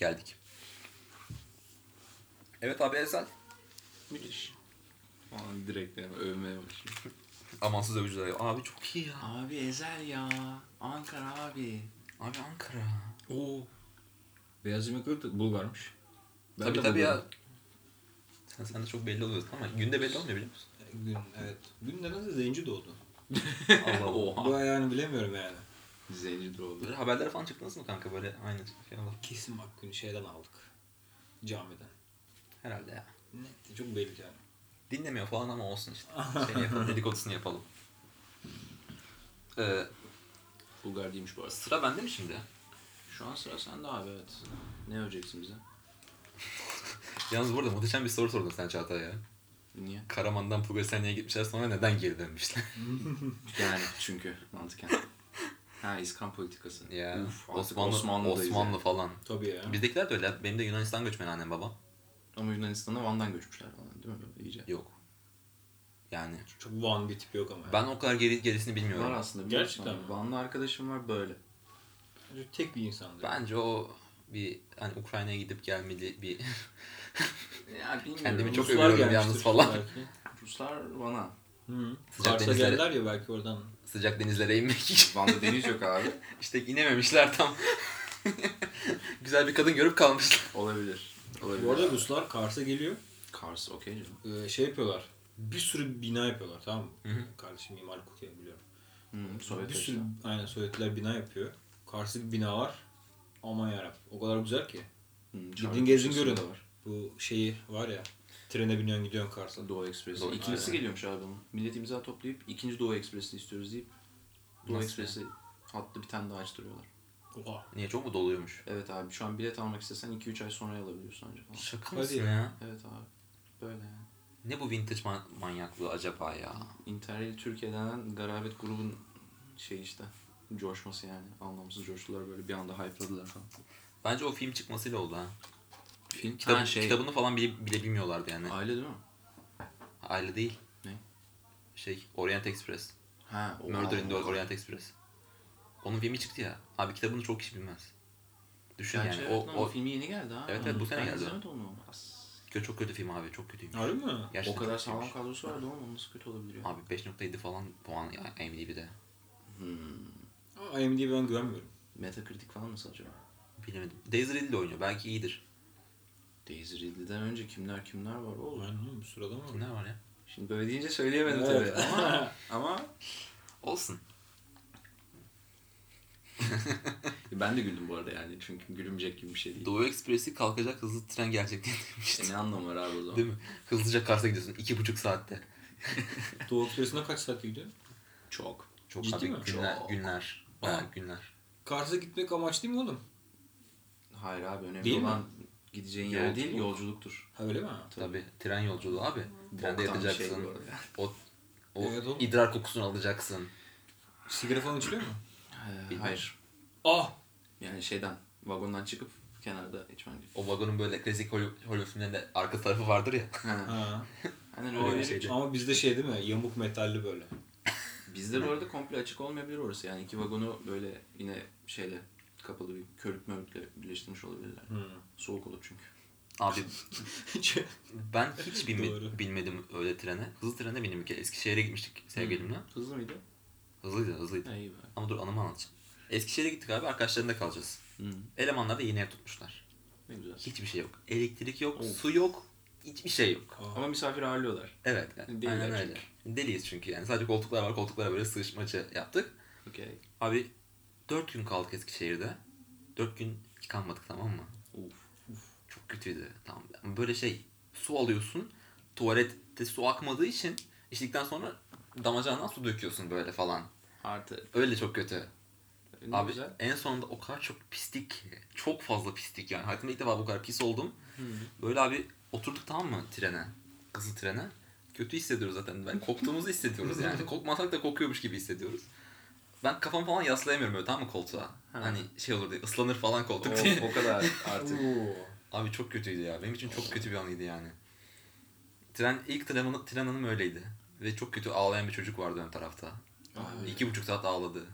Geldik. Evet abi Ezel. Müthiş. Falan direkt yani övmeye başlıyor. [laughs] Amansız övücüler. Abi çok iyi ya. Abi Ezel ya. Ankara abi. Abi Ankara. Oo. Beyaz yemekleri de Bulgarmış. Ben tabii de tabii ya. Bulgarım. Sen, sen de çok belli oluyorsun ama günde belli olmuyor biliyor musun? Gün, evet. Gün nedense zenci doğdu. Allah [laughs] Allah. Oha. Bu yani bilemiyorum yani. Zenci doğdu. Böyle haberlere falan çıktınız mı kanka böyle aynı şey olur. Kesin bak günü şeyden aldık. Camiden. Herhalde ya. Net. Çok belli yani. Dinlemiyor falan ama olsun işte. [laughs] Şey yapalım, dedikodusunu yapalım. Ee, Bulgar değilmiş bu arada. sıra bende mi şimdi? Şu an sıra sende abi evet. Ne öreceksin bize? [laughs] Yalnız burada muhteşem bir soru sordun sen Çağatay ya. Niye? Karaman'dan Pugasenli'ye gitmişler sonra neden geri dönmüşler? [laughs] Yani çünkü mantıken. Ha İskan politikası. ya Uf, Osmanlı, Osmanlı yani. falan. Tabii ya. Bizdekiler de öyle. Benim de Yunanistan göçmeni annem babam. Ama Yunanistan'a Van'dan göçmüşler falan değil mi? Böyle iyice. Yok. Yani Çok Van bir tip yok ama. yani. ben o kadar geri, gerisini bilmiyorum. Var aslında Gerçekten abi? mi? Vanlı arkadaşım var böyle. Bence tek bir insandı. Bence o bir hani Ukrayna'ya gidip gelmeli bir [laughs] Ya bilmiyorum. Kendimi çok Ruslar övüyorum yalnız falan. belki. Ruslar Van'a. Hı. Kars'a geldiler ya belki oradan. Sıcak denizlere inmek için. Van'da deniz yok abi. [laughs] İşte inememişler tam. [laughs] Güzel bir kadın görüp kalmışlar. Olabilir. Olabilir. Bu arada Ruslar Kars'a geliyor. Kars okey canım. Ee, şey yapıyorlar. Bir sürü bina yapıyorlar tamam mı? Hı hı. Kardeşim mimarlık okuyor biliyorum. Hı, Sovyet bir sürü aynen Sovyetler bina yapıyor. Kars'ta bir bina var. Aman yarabbim. O kadar güzel ki. Hı, Gidin gezin görün. da var. Bu şeyi var ya. Trene biniyorsun gidiyorsun Kars'a. Doğu Ekspresi. Doğu- İkincisi Aynen. geliyormuş abi bunun. Millet imza toplayıp ikinci Doğu Ekspresi istiyoruz deyip Doğu Nasıl Ekspresi hattı bir tane daha açtırıyorlar. Oha. Niye çok mu doluyormuş? Evet abi şu an bilet almak istesen 2-3 ay sonra alabiliyorsun ancak falan. Şaka Hadi mısın ya. ya? Evet abi. Böyle yani. Ne bu vintage man- manyaklığı acaba ya? Interrail Türkiye denen garabet grubun şey işte coşması yani. Anlamsız coştular böyle bir anda hype'ladılar falan. Bence o film çıkmasıyla oldu ha. Film Kitap, ha, şey, Kitabını falan bile, bile bilmiyorlardı yani. aile değil mi? Aile değil. Ne? Şey, Orient Express. Ha, o Murder in the Orient Express. Onun filmi çıktı ya. Abi kitabını çok kişi bilmez. Düşün Gerçi yani. evet O, lan, o, filmi yeni geldi ha. Evet, evet, bu sene ben geldi. izlemedim onu. As. Kö- çok kötü film abi. Çok kötüymüş. Harbi mi? Gerçekten o kadar sağlam kadrosu vardı oğlum nasıl kötü olabilir ya? Abi 5.7 falan puan ya IMDb'de. Hmm. Aa, IMDb'ye ben güvenmiyorum. Metacritic falan nasıl acaba? Bilemedim. Daisy Ridley oynuyor. Belki iyidir. Daisy Ridley'den önce kimler kimler var oğlum? Aynen oğlum bir sırada mı? Kimler var ya? Şimdi böyle deyince söyleyemedim Evet. tabii ama [laughs] ama Olsun. [laughs] ben de güldüm bu arada yani çünkü gülünecek gibi bir şey değil. Doğu Ekspresi kalkacak hızlı tren gerçekten E demişti. ne anlamı var abi o zaman? Değil mi? Hızlıca Kars'a gidiyorsun. iki buçuk saatte. [laughs] Doğu Ekspresi'ne kaç saat gidiyor? Çok. Çok Ciddi abi mi? günler, Çok. günler. Bayağı günler. Kars'a gitmek amaç değil mi oğlum? Hayır abi önemli Değil mi? Gideceğin yer değil Yolculuk. yolculuktur. Ha öyle mi? Tabii. Tren yolculuğu abi. Trende Boktan bir yatacaksın. şey bu arada. o o Evet oğlum. idrar kokusunu alacaksın. Sigara falan içiliyor mu? Ee, Bilmiyorum. hayır. Ah! Yani şeyden vagondan çıkıp kenarda içmen. O vagonun böyle klasik Hollywood Hollywood filmlerinde arka tarafı vardır ya. Ha. Ha. Aynen Öyle öyle. bir şeydi. Ama bizde şey değil mi? Yamuk metalli böyle. Bizde bu arada komple açık olmayabilir orası. Yani iki vagonu böyle yine şeyle kapalı bir körük mörükle birleştirmiş olabilirler. Hmm. Soğuk olur çünkü. Abi [laughs] ben hiç [laughs] Doğru. bilmedim öyle trene. Hızlı trene bindim bir kere. Eskişehir'e gitmiştik sevgilimle. Hızlı mıydı? Hızlıydı hızlıydı. Ha, iyi. Ama dur anımı anlatacağım. Eskişehir'e gittik abi arkadaşlarında kalacağız. Hı. Elemanlar da yeni ev tutmuşlar. Ne güzel. Hiçbir şey yok. Elektrik yok, Of. su yok, hiçbir şey yok. Aa. Ama misafir ağırlıyorlar. Evet, yani, Deliler aynen öyle. Deliyiz çünkü yani. Sadece koltuklar var, koltuklara böyle sığışmacı yaptık. Okey. Abi 4 gün kaldık Eskişehir'de. 4 gün yıkanmadık tamam mı? Uf. Çok kötüydü. Tamam. Ama böyle şey su alıyorsun. Tuvalette su akmadığı için içtikten sonra damacanadan su döküyorsun böyle falan. Artı. Öyle çok kötü. Ne Abi güzel. en sonunda o kadar çok pislik ki. Çok fazla pislik yani. Hayatımda ilk defa bu kadar pis oldum. Böyle abi oturduk tamam mı trene? Hızlı trene. Kötü hissediyoruz zaten. Ben koktuğumuzu hissediyoruz yani. [laughs] Kokmasak da kokuyormuş gibi hissediyoruz. Ben kafamı falan yaslayamıyorum böyle tamam mı koltuğa? Ha. Hani şey olur diye ıslanır falan koltuk O, diye. o kadar [laughs] artık. Oo. Abi çok kötüydü ya. Benim için çok kötü bir anıydı yani. Tren, ilk tren, tren anım öyleydi. Ve çok kötü ağlayan bir çocuk vardı ön tarafta. Abi. İki buçuk saat ağladı.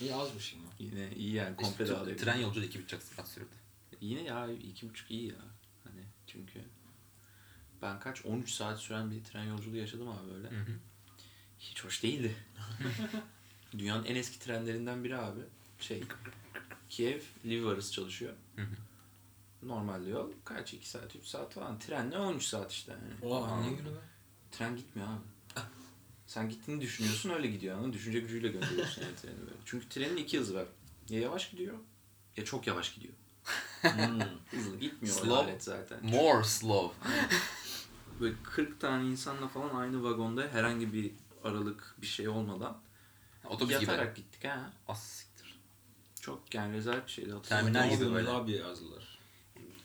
İyi azmış yine. Yine iyi yani komple İşte dağılıyor. Tren yolculuğu iki buçuk saat sürdü. Yine ya iki buçuk iyi ya. Hani çünkü ben kaç 13 saat süren bir tren yolculuğu yaşadım abi böyle. Hı hı. Hiç hoş değildi. [laughs] Dünyanın en eski trenlerinden biri abi. Şey Kiev Lviv arası çalışıyor. Hı hı. Normal yol kaç 2 saat 3 saat falan. Trenle 13 saat işte yani. Oha ne günü? Tren gitmiyor abi. Sen gittiğini düşünüyorsun öyle gidiyor anladın? Düşünce gücüyle gönderiyorsun yani treni böyle. Çünkü trenin iki hızı var. Ya yavaş gidiyor ya çok yavaş gidiyor. Hmm. [laughs] Hızlı gitmiyor Slow. alet zaten. More slow. Böyle 40 tane insanla falan aynı vagonda herhangi bir aralık bir şey olmadan Otobüs gibi. yatarak gittik ha. Az siktir. Çok yani rezalet bir şeydi. Terminal gibi böyle. Bir yazdılar.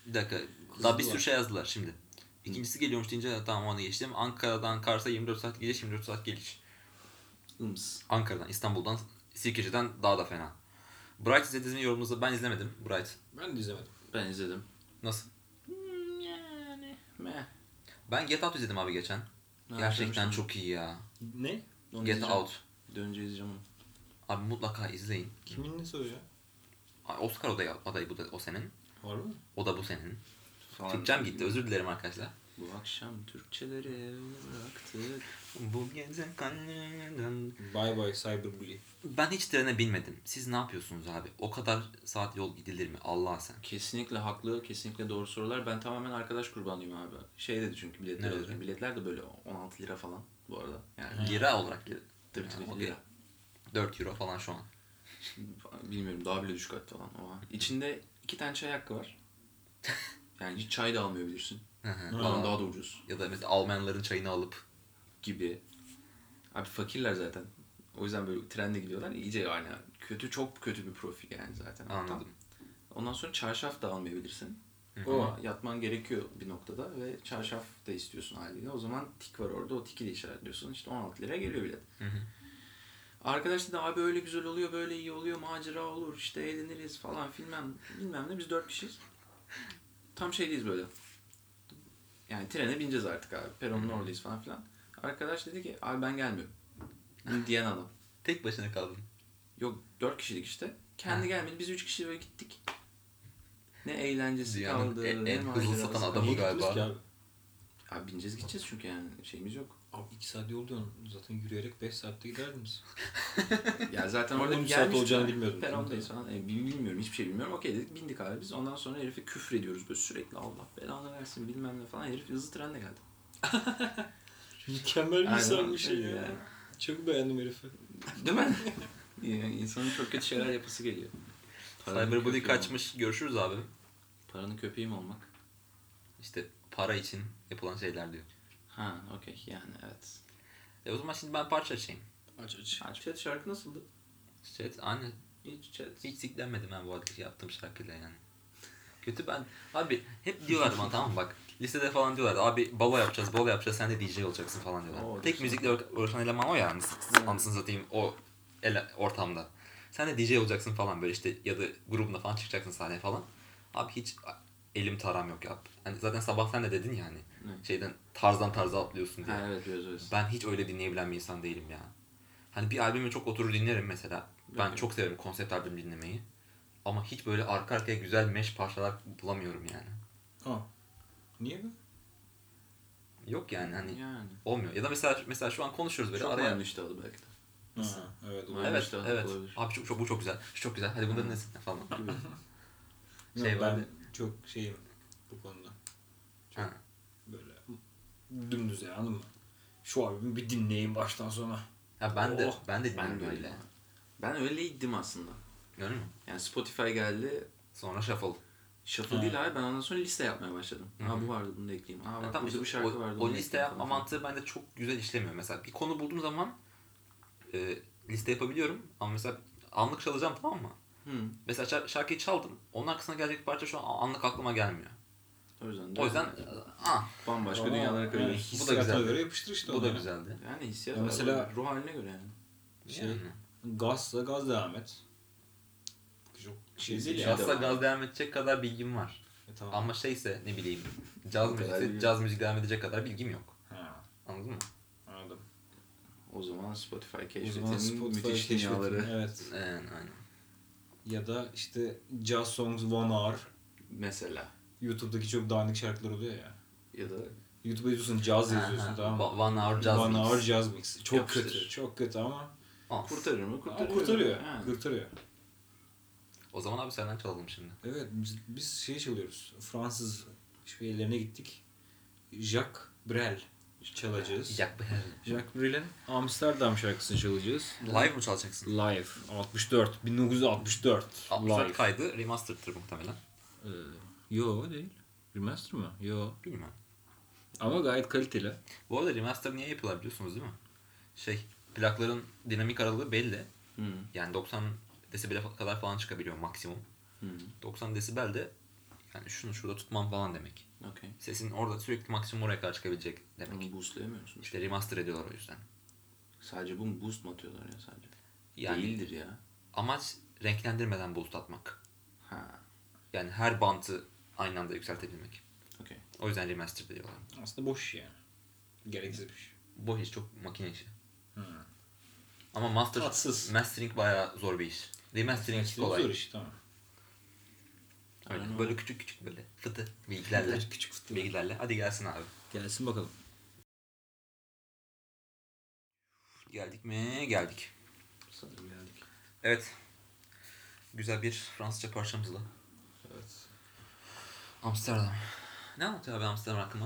Bir dakika. Daha bir sürü şey yazdılar şimdi. İkincisi geliyormuş deyince tamam onu geçtim. Ankara'dan Kars'a 24 saat gidiş 24 saat geliş. Ims. Ankara'dan, İstanbul'dan, Sirkeci'den daha da fena. Bright izlediniz mi yorumunuzda? Ben izlemedim Bright. Ben de izlemedim. Ben izledim. Nasıl? Hmm, yani meh. Ben Get Out izledim abi geçen. Ha, Gerçekten çok iyi ya. Ne? Onu Get izleyeceğim. Out. İzleyeceğim onu. Abi mutlaka izleyin. Kimin nesi o ya? Ay, Oscar adayı, adayı bu da o senin. Var mı? O da bu senin. Falan. Türkçem gitti. Özür dilerim arkadaşlar. Bu akşam Türkçeleri evde bıraktık. Bu gece kalbimden... Bye bye Cyberbully. Ben hiç trene binmedim. Siz ne yapıyorsunuz abi? O kadar saat yol gidilir mi? Allah sen. Kesinlikle haklı, kesinlikle doğru sorular. Ben tamamen arkadaş kurbanıyım abi. Şey dedi çünkü biletler Ne dedi? alırken. Biletler de böyle 16 lira falan bu arada. Yani Lira olarak. Tabii tabii okey. lira. 4 euro falan şu an. Bilmiyorum daha bile düşük hatta falan ama. İçinde iki tane çay hakkı var. [laughs] Yani hiç çay da almayabilirsin. Falan daha da ucuz ya da mesela Almanların çayını alıp gibi. Abi fakirler zaten. O yüzden böyle trende gidiyorlar. İyice yani kötü çok kötü bir profil yani zaten. Anladım. Ondan sonra çarşaf da almayabilirsin. Hı. Ama yatman gerekiyor bir noktada ve çarşaf da istiyorsun haliyle. O zaman tik var orada. O tiki de işaretliyorsun. İşte 16 liraya geliyor bilet. Hı hı. Arkadaş dedi abi öyle güzel oluyor, böyle iyi oluyor, macera olur, işte eğleniriz falan filmem bilmem ne. Biz dört kişiyiz. Tam şeydeyiz böyle. Yani trene bineceğiz artık abi. Peronun oradayız falan filan. Arkadaş dedi ki abi ben gelmiyorum. Bunu diyen adam. Tek başına kaldın. Yok dört kişilik işte. Kendi gelmedi. Biz üç kişi böyle gittik. Ne eğlencesi Dünyanın kaldı. en- ne en hızlı macerası satan kaldı. adamı galiba. ki abi? Abi bineceğiz gideceğiz çünkü yani şeyimiz yok. Abi 2 saat yol diyorsun. Zaten yürüyerek 5 saatte giderdiniz. [laughs] Ya zaten Ama orada 13 saat gelmiştik. olacağını bilmiyordum. Perondayız falan. E, bil- bilmiyorum hiçbir şey bilmiyorum. Okey dedik bindik abi biz. Ondan sonra herife küfür ediyoruz böyle sürekli Allah belanı versin bilmem ne falan. Herif hızlı trenle geldi. [laughs] Mükemmel bir Aynen, insanmış ya. öyle yani. Çok beğendim herifi. Değil mi? [laughs] yani insanın çok kötü şeyler yapısı geliyor. Cyberbully kaçmış. Görüşürüz abi. olmak. Paranın köpeği mi olmak? İşte para için yapılan şeyler diyor. Ha okey yani evet. E o zaman şimdi ben parça açayım. Aç aç. Ha, Chat şarkı nasıldı? Chat aynı. Hiç chat. Hiç siklenmedim ben bu arada yaptığım şarkıyla yani. Kötü ben. Abi hep diyorlardı bana tamam mı bak. Lisede falan diyorlardı abi balo yapacağız balo yapacağız sen de DJ olacaksın falan diyorlar. Oo, Tek güzel. müzikle uğra- uğraşan eleman o ya. Anasını satayım o ele, ortamda. Sen de DJ olacaksın falan böyle işte ya da grubunda falan çıkacaksın sahneye falan. Abi hiç elim taram yok ya. Hani zaten sabah sen de dedin yani. Ne? Şeyden tarzdan tarza atlıyorsun diye. Ha evet biraz öyle. Ben hiç öyle dinleyebilen bir insan değilim ya. Hani bir albümü çok oturur dinlerim mesela. Ben Evet. çok severim konsept albüm dinlemeyi. Ama hiç böyle arka arkaya güzel mesh parçalar bulamıyorum yani. Ha. Niye mi? Yok yani hani Yani. olmuyor. Ya da mesela mesela şu an konuşuyoruz böyle Çok araya. iştahlı belki de. Ha, evet. Aynen. Evet işte, evet. olabilir. Abi çok, çok bu çok güzel. Şu çok güzel. Hadi bunların nesine falan. [laughs] Şey Yok, vardı. ben çok şeyim bu konuda. Çok Ha. böyle dümdüz yani anladın mı? Şu albümü bir dinleyin baştan sona. Ha ben de Oh, ben de Ben dinliyorum de öyle. öyle. Ben öyleydim aslında. Görüyor musun? Yani Spotify geldi. Sonra shuffle. Shuffle Ha. değil abi ben ondan sonra liste yapmaya başladım. Hı Ha hı. bu vardı bunu da ekleyeyim. Aa bak tamam burada işte bir şarkı o, vardı. o liste yapma mantığı bende çok güzel işlemiyor. Mesela bir konu bulduğum zaman e, liste yapabiliyorum ama mesela anlık çalacağım tamam mı? Hı. Mesela şar- şarkıyı çaldım. Onun arkasına gelecek parça şu an anlık aklıma gelmiyor. O yüzden de O yüzden ah, bambaşka Ama dünyalara yani kayıyoruz. Bu da güzeldi. göre yapıştır işte bu da güzeldi. Yani hissiyat Ya var, mesela- ruh haline göre yani. Şey, Yani. gazsa gaz devam et. Çok şey değil ya. Gaz- Gazla gaz devam edecek kadar bilgim var. E, tamam. Ama şeyse ne bileyim caz müzikse caz müzik devam edecek kadar bilgim yok. Ha, Anladın mı? O zaman Spotify keşfetinin Spotify müthiş keşfetin, dünyaları. Evet. [laughs] Yani, aynen. Ya da işte Jazz Songs One Hour. Mesela. YouTube'daki çok dandik şarkılar oluyor ya. Ya da YouTube'a yazıyorsun caz yazıyorsun tamam mı? One Hour Jazz One Mix. Hour Jazz Mix. Çok Yapıştır. kötü. Çok kötü ama Al. kurtarır mı? Kurtarıyor. kurtarıyor. Yani. Kurtarıyor. O zaman abi senden çalalım şimdi. Evet biz, biz şey çalıyoruz. Fransız şeylerine gittik. Jacques Brel çalacağız. Yak be. Jacques Brel'in Amsterdam şarkısını çalacağız. Live mı çalacaksın? Live 64 1964 64 live. kaydı remastered'tır muhtemelen. Ee, yo değil. Remaster mı? Yo. Bilmiyorum. Ama gayet kaliteli. Bu arada remaster niye yapıyorlar biliyorsunuz değil mi? Şey plakların dinamik aralığı belli. Hı. Yani 90 desibele kadar falan çıkabiliyor maksimum. Hı. 90 desibel de yani şunu şurada tutmam falan demek. Okey. Sesin orada sürekli maksimum oraya kadar çıkabilecek demek. Onu boostlayamıyor musun? İşte remaster ediyorlar o yüzden. Sadece bu mu boost mu atıyorlar ya sadece? Yani Değildir ya. amaç renklendirmeden boost atmak. Ha. Yani her bantı aynı anda yükseltebilmek. Okey. O yüzden remaster diyorlar. Aslında boş yani. Gereksiz bir şey. Bu iş çok makine işi. Hı. Ama master, Tatsız. mastering bayağı zor bir iş. Remastering kolay. Zor iş tamam. Öyle. Aynen. Böyle küçük küçük böyle fıtı bilgilerle. Küçük küçük fıtı. bilgilerle. Hadi gelsin abi. Gelsin bakalım. Geldik mi? Geldik. Sanırım geldik. Evet. Güzel bir Fransızca parçamızla. Evet. Amsterdam. Ne anlatıyor abi Amsterdam hakkında?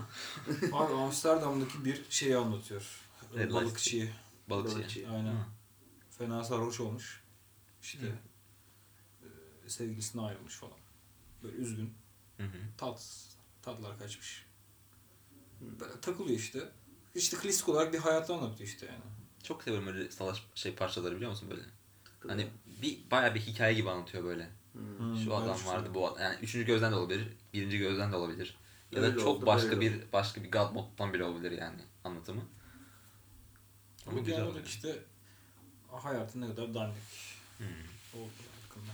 [laughs] Abi Amsterdam'daki bir şeyi anlatıyor. Red Light. Balıkçıyı. Balıkçı. Balıkçı. Aynen. Hı. Fena sarhoş olmuş. İşte Hı. e, sevgilisine ayrılmış falan. Böyle üzgün. Hı hı. Tat, tatlar kaçmış. Böyle takılıyor işte. İşte klasik olarak bir hayatı anlatıyor işte yani. Çok seviyorum öyle salaş şey parçaları biliyor musun böyle? Hani bir bayağı bir hikaye gibi anlatıyor böyle. Hmm, Şu ben adam şu- vardı bu adam. Yani üçüncü gözden de olabilir, birinci gözden de olabilir. Ya da Öyle çok oldu, başka bir başka bir God moddan bile olabilir yani anlatımı. Ama Ama güzel genel olarak işte hayatın ne kadar dandik Hmm. olduğu hakkında.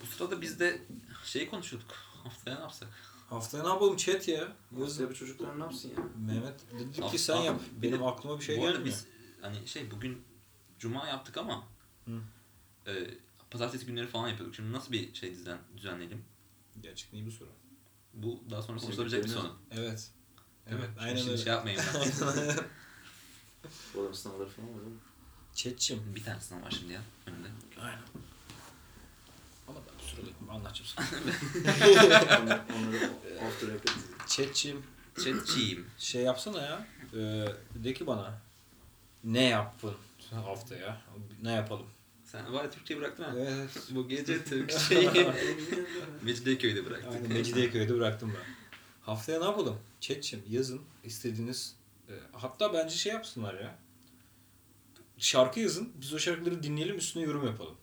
Bu sırada biz de şeyi konuşuyorduk. Haftaya ne yapsak? Haftaya ne yapalım chat ya? Yazın. bu çocuklar ne yapsın ya? Mehmet dedi ki sen yap. bir Benim de- aklıma bir şey bu gelmiyor. biz hani şey bugün cuma yaptık ama Hı. e, pazartesi günleri falan yapıyorduk. Şimdi nasıl bir şey düzen, düzenleyelim? Gerçekten iyi bir soru. Bu daha sonra konuşulabilecek bir sonu. Evet. Evet, mi? aynen Şimdi öyle. şey yapmayayım ben. Bu adam sınavları falan var değil mi? Chat'cim. bir tane sınav var şimdi ya önünde. Aynen. Bu sırada anlatacağım sana. Onları, off the record. Chat'cim Chatçiyim. şey yapsana ya. Ee, de ki bana. Ne yapın haftaya? Ne yapalım? Sen var ya Türkçeyi bıraktın ha. Evet. [laughs] Bu gece [laughs] Türkçeyi [laughs] Mecidiyeköy'de bıraktın. Aynen Mecidiyeköy'de bıraktım ben. Haftaya ne yapalım? Chat'cim yazın istediğiniz. e, hatta bence şey yapsınlar ya. Şarkı yazın. Biz o şarkıları dinleyelim üstüne yorum yapalım.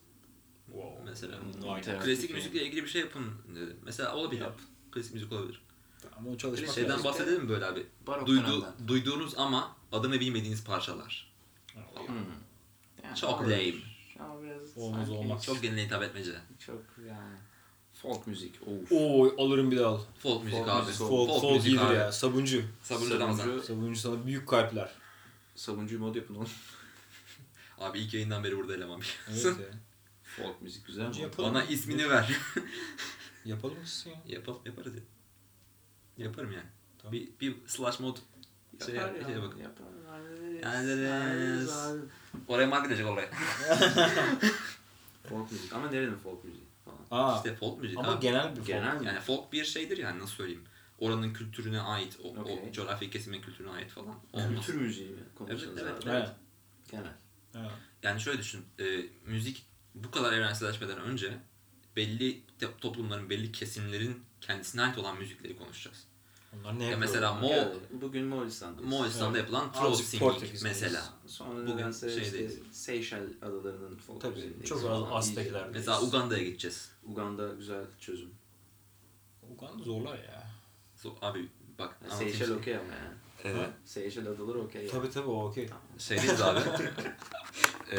Wow. Mesela. Aynen. Klasik müzikle ilgili bir şey yapın dedi. Mesela olabilir. Yap. Klasik müzik olabilir. Ama o çalışmak Şeyden bahsedelim mi böyle abi? Duydu, duyduğunuz ama adını bilmediğiniz parçalar. Hmm. Yani Çok olur. lame. Ama biraz Olmaz, olmaz. Çok geline hitap etmece. Çok yani. Folk müzik. Of. Oo alırım bir daha al. Folk müzik Folk abi. müzik, Folk, folk, müzik iyidir abi. ya. Sabuncu. Sabuncu Ramazan. Sabuncu- Sabuncu sana büyük kalpler. Sabuncuyu mod yapın oğlum. Abi ilk yayından beri burada eleman. Evet ya. Folk müzik güzel mi? yapalım. Bana ismini ver. [laughs] Yapalım mısın ya? Yapalım, yaparız ya. Yaparım yani. Tamam. Bir, bir slash mod şey, Yapar ya. şeye bakın. Yapar. Hallederiz. Oraya mark gidecek oraya. [laughs] Folk müzik. Ama nerenin folk müziği. Aa, İşte folk müzik ama abi. genel bir folk. Genel mi? Yani folk bir şeydir yani nasıl söyleyeyim. Oranın kültürüne ait, o, Okey. o coğrafi kesimin kültürüne ait falan. Olmaz. Kültür müziği mi konuşuyoruz Evet, evet, abi? Evet. Genel. Evet. Yani şöyle düşün, e, müzik bu kadar evrenselleşmeden önce belli toplumların, belli kesimlerin kendisine ait olan müzikleri konuşacağız. Onlar ne Ya yapıyor? mesela Mo, Yani Bugün Moğolistan'da. Moğolistan'da Evet. yapılan Portekiz Singing mesela. Sonra Bugün nedense işte. Seyşel adalarının folk Tabii, müziğindeyiz çok Aztekler. Mesela Uganda'ya gideceğiz. Uganda güzel çözüm. Uganda zorlar ya. So, abi bak Yani anlatayım Seyşel okey ama yani. Ee, Seyşel adaları okey. Tabii tabii o okey. şeydeyiz abi. [laughs] e,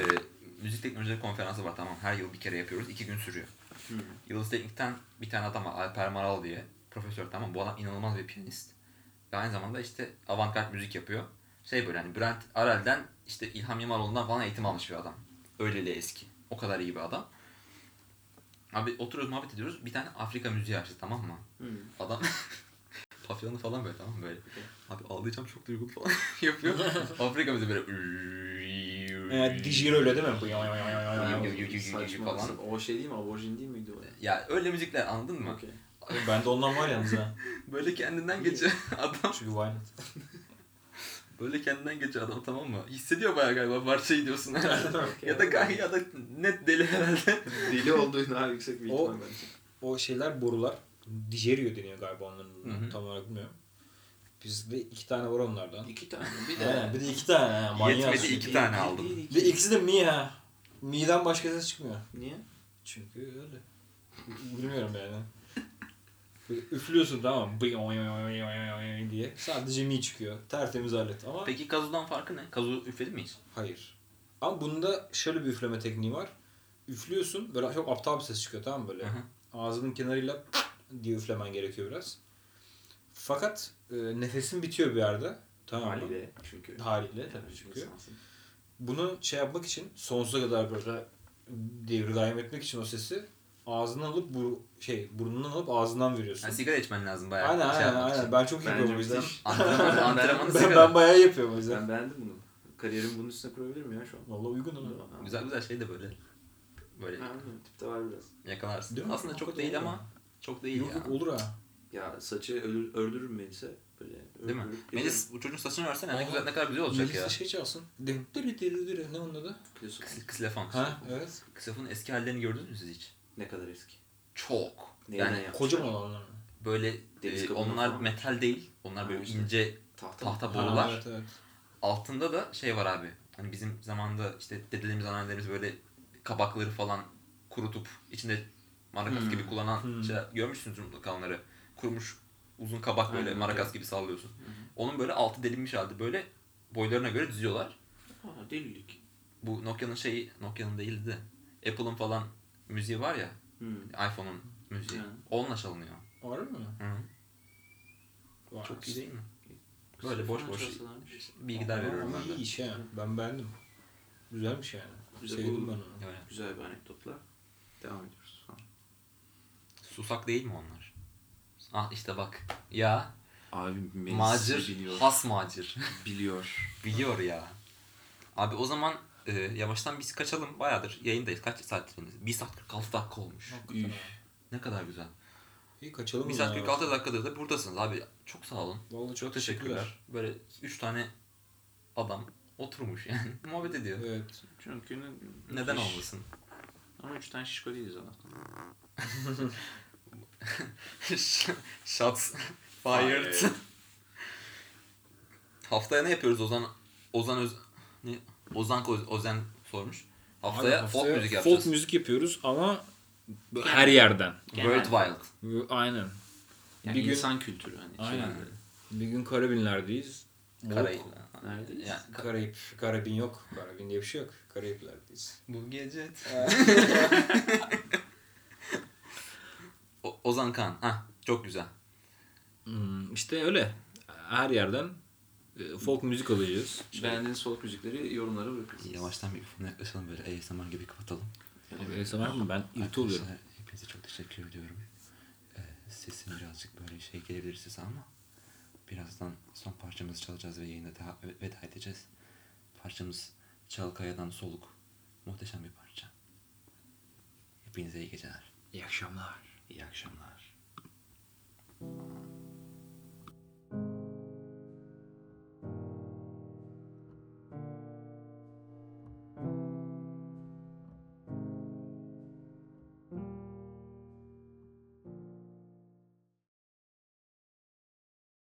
müzik teknolojileri konferansı var tamam. Her yıl bir kere yapıyoruz. iki gün sürüyor. Hı. Yıldız Teknik'ten bir tane adam var. Alper Maral diye. Profesör tamam. Bu adam inanılmaz bir piyanist. Ve aynı zamanda işte avantgard müzik yapıyor. Şey böyle hani Bülent Arel'den işte İlham İmamoğlu'ndan falan eğitim almış bir adam. Öyleli eski. O kadar iyi bir adam. Abi oturuyoruz muhabbet ediyoruz. Bir tane Afrika müziği açtı tamam mı? Hı. Adam [laughs] papyonu falan böyle tamam mı böyle. Abi ağlayacağım çok duygulu falan [laughs] yapıyor. [laughs] Afrika müziği böyle Evet, Dijir öyle değil mi? Saçma. falan. O şey değil mi? Aborjin değil miydi o? Ya öyle müzikler anladın mı? Okey. Ben de ondan var yalnız ha. Böyle kendinden geçiyor adam. Çünkü Violent. Böyle kendinden geçiyor adam tamam mı? Hissediyor bayağı galiba parçayı diyorsun herhalde. ya da gayet ya da net deli herhalde. Deli olduğu daha yüksek bir ihtimal bence. O şeyler borular. Dijerio deniyor galiba onların. Tam olarak bilmiyorum. Bizde iki tane var onlardan. İki tane. Bir de. Aynen, bir de iki tane. Ha, manyak. Yetmedi iki tane aldım. Bir, Ve ikisi de mi ha. Mi'den başka ses çıkmıyor. Niye? Çünkü öyle. Bilmiyorum yani. Böyle üflüyorsun tamam mı? Bıy, oy, oy, oy, oy, oy diye. Sadece mi çıkıyor. Tertemiz alet ama Peki kazudan farkı ne? Kazu üfledin mi hiç? hayır. Ama bunda şöyle bir üfleme tekniği var. Üflüyorsun böyle çok aptal bir ses çıkıyor tamam mı böyle? Hı hı. Ağzının kenarıyla diye üflemen gerekiyor biraz. Fakat e, nefesin bitiyor bir yerde. Tamam mı? Haliyle çünkü. Haliyle tabii çünkü. İnsansın. Bunu şey yapmak için sonsuza kadar böyle devri daim etmek için o sesi ağzından alıp bu şey burnundan alıp ağzından veriyorsun. Yani sigara içmen lazım bayağı. aynen şey aynen aynen. için. Ben çok Bence yapıyorum o yüzden. Antrenmanı, [laughs] antrenmanı ben, sigara. ben bayağı yapıyorum o yüzden. Ben beğendim bunu. Kariyerimi bunun üstüne kurabilirim ya şu an. Vallahi uygun ama. Güzel güzel şey de böyle. Böyle Ha, Tipte var biraz. yakalarsın. Değil mi? Aslında çok Hakikaten değil ama çok değil Yok ya. yok olur ha. Ya saçı ölür, ördürür Melis'e. Böyle Değil mi? Melis bu çocuğun saçını versene ne güzel ne kadar güzel olacak Melis ya. de şey çalsın. Diri diri diri. Ne onun adı? Biliyorsun. Kıs- Ksilefon. Ha evet. Ksilefon eski hallerini gördünüz mü siz hiç? Ne kadar eski. Çok. Neyden yani? Kocaman olanlar. böyle Deniz e, onlar falan. metal değil. Onlar Ha, böyle işte. ince Tahta. tahta Ha, borular. evet evet. Altında da şey var abi. Hani bizim zamanda işte dedelerimiz, anneannelerimiz böyle kabakları falan kurutup içinde marakas Hmm. gibi kullanan Hmm. şeyler görmüşsünüzdür mutlaka onları. Kurumuş uzun kabak böyle Aynen, marakas evet. gibi sallıyorsun. Onun böyle altı delinmiş halde böyle boylarına göre diziyorlar. Aa, delilik. Bu Nokia'nın şeyi, Nokia'nın değildi de Apple'ın falan müziği var ya, iPhone'un müziği. Hı. Onunla çalınıyor. Var mı? Hı. Var. Çok iyi değil mi? Böyle boş boş bilgiler veriyorum ben iyi de. iş yani. Ben beğendim. Güzelmiş yani. Güzel, Sevdim ben onu. Öyle. Güzel bir anekdotla. Devam ediyoruz. Sonra. Susak değil mi onlar? Ah işte bak. Ya Abi macir, biliyor. has macir. [laughs] Biliyor. Biliyor ya. Abi o zaman e, yavaştan biz kaçalım. Bayağıdır yayındayız. Kaç saattir? 1 saat 46 dakika olmuş. Üf. Ne kadar güzel. İyi kaçalım 1 mı saat ya? 46 dakikadır da buradasınız abi. Çok sağ olun. Vallahi Çok teşekkürler. Böyle 3 tane adam oturmuş yani. [laughs] Muhabbet ediyor. Evet. Çünkü ne- Neden iş- olmasın? Ama üç tane şişko değiliz ama. [laughs] Shots fired. Haftaya ne yapıyoruz Ozan? Ozan Öz... Ne? Ozan Ko- Özen sormuş. Haftaya, Abi folk haftaya müzik yapacağız. Folk müzik yapıyoruz ama her yerden. World Wild. Aynen. Yani Bir gün- insan kültürü hani. Aynen. böyle. Bir gün Karabinler'deyiz. Karayip. Neredeyiz? Yani, ka- Karayip. Karabin yok. Karabin diye bir şey yok. Karayipler'deyiz. bu gece... [laughs] Ozan Kan. Hah, çok güzel. Hmm, işte öyle. Her yerden e, folk müzik alacağız. Beğendiğiniz folk müzikleri yorumlara bırakırsınız. Yavaştan mikrofona yaklaşalım böyle ASMR gibi kapatalım. Abi ASMR mı? Ben irite oluyorum. Hepinize çok teşekkür ediyorum. Ee, sesim birazcık böyle şey gelebilir size ama birazdan son parçamızı çalacağız ve yayına daha veda edeceğiz. Parçamız Çalkaya'dan Soluk. Muhteşem bir parça. Hepinize iyi geceler. İyi akşamlar. İyi akşamlar.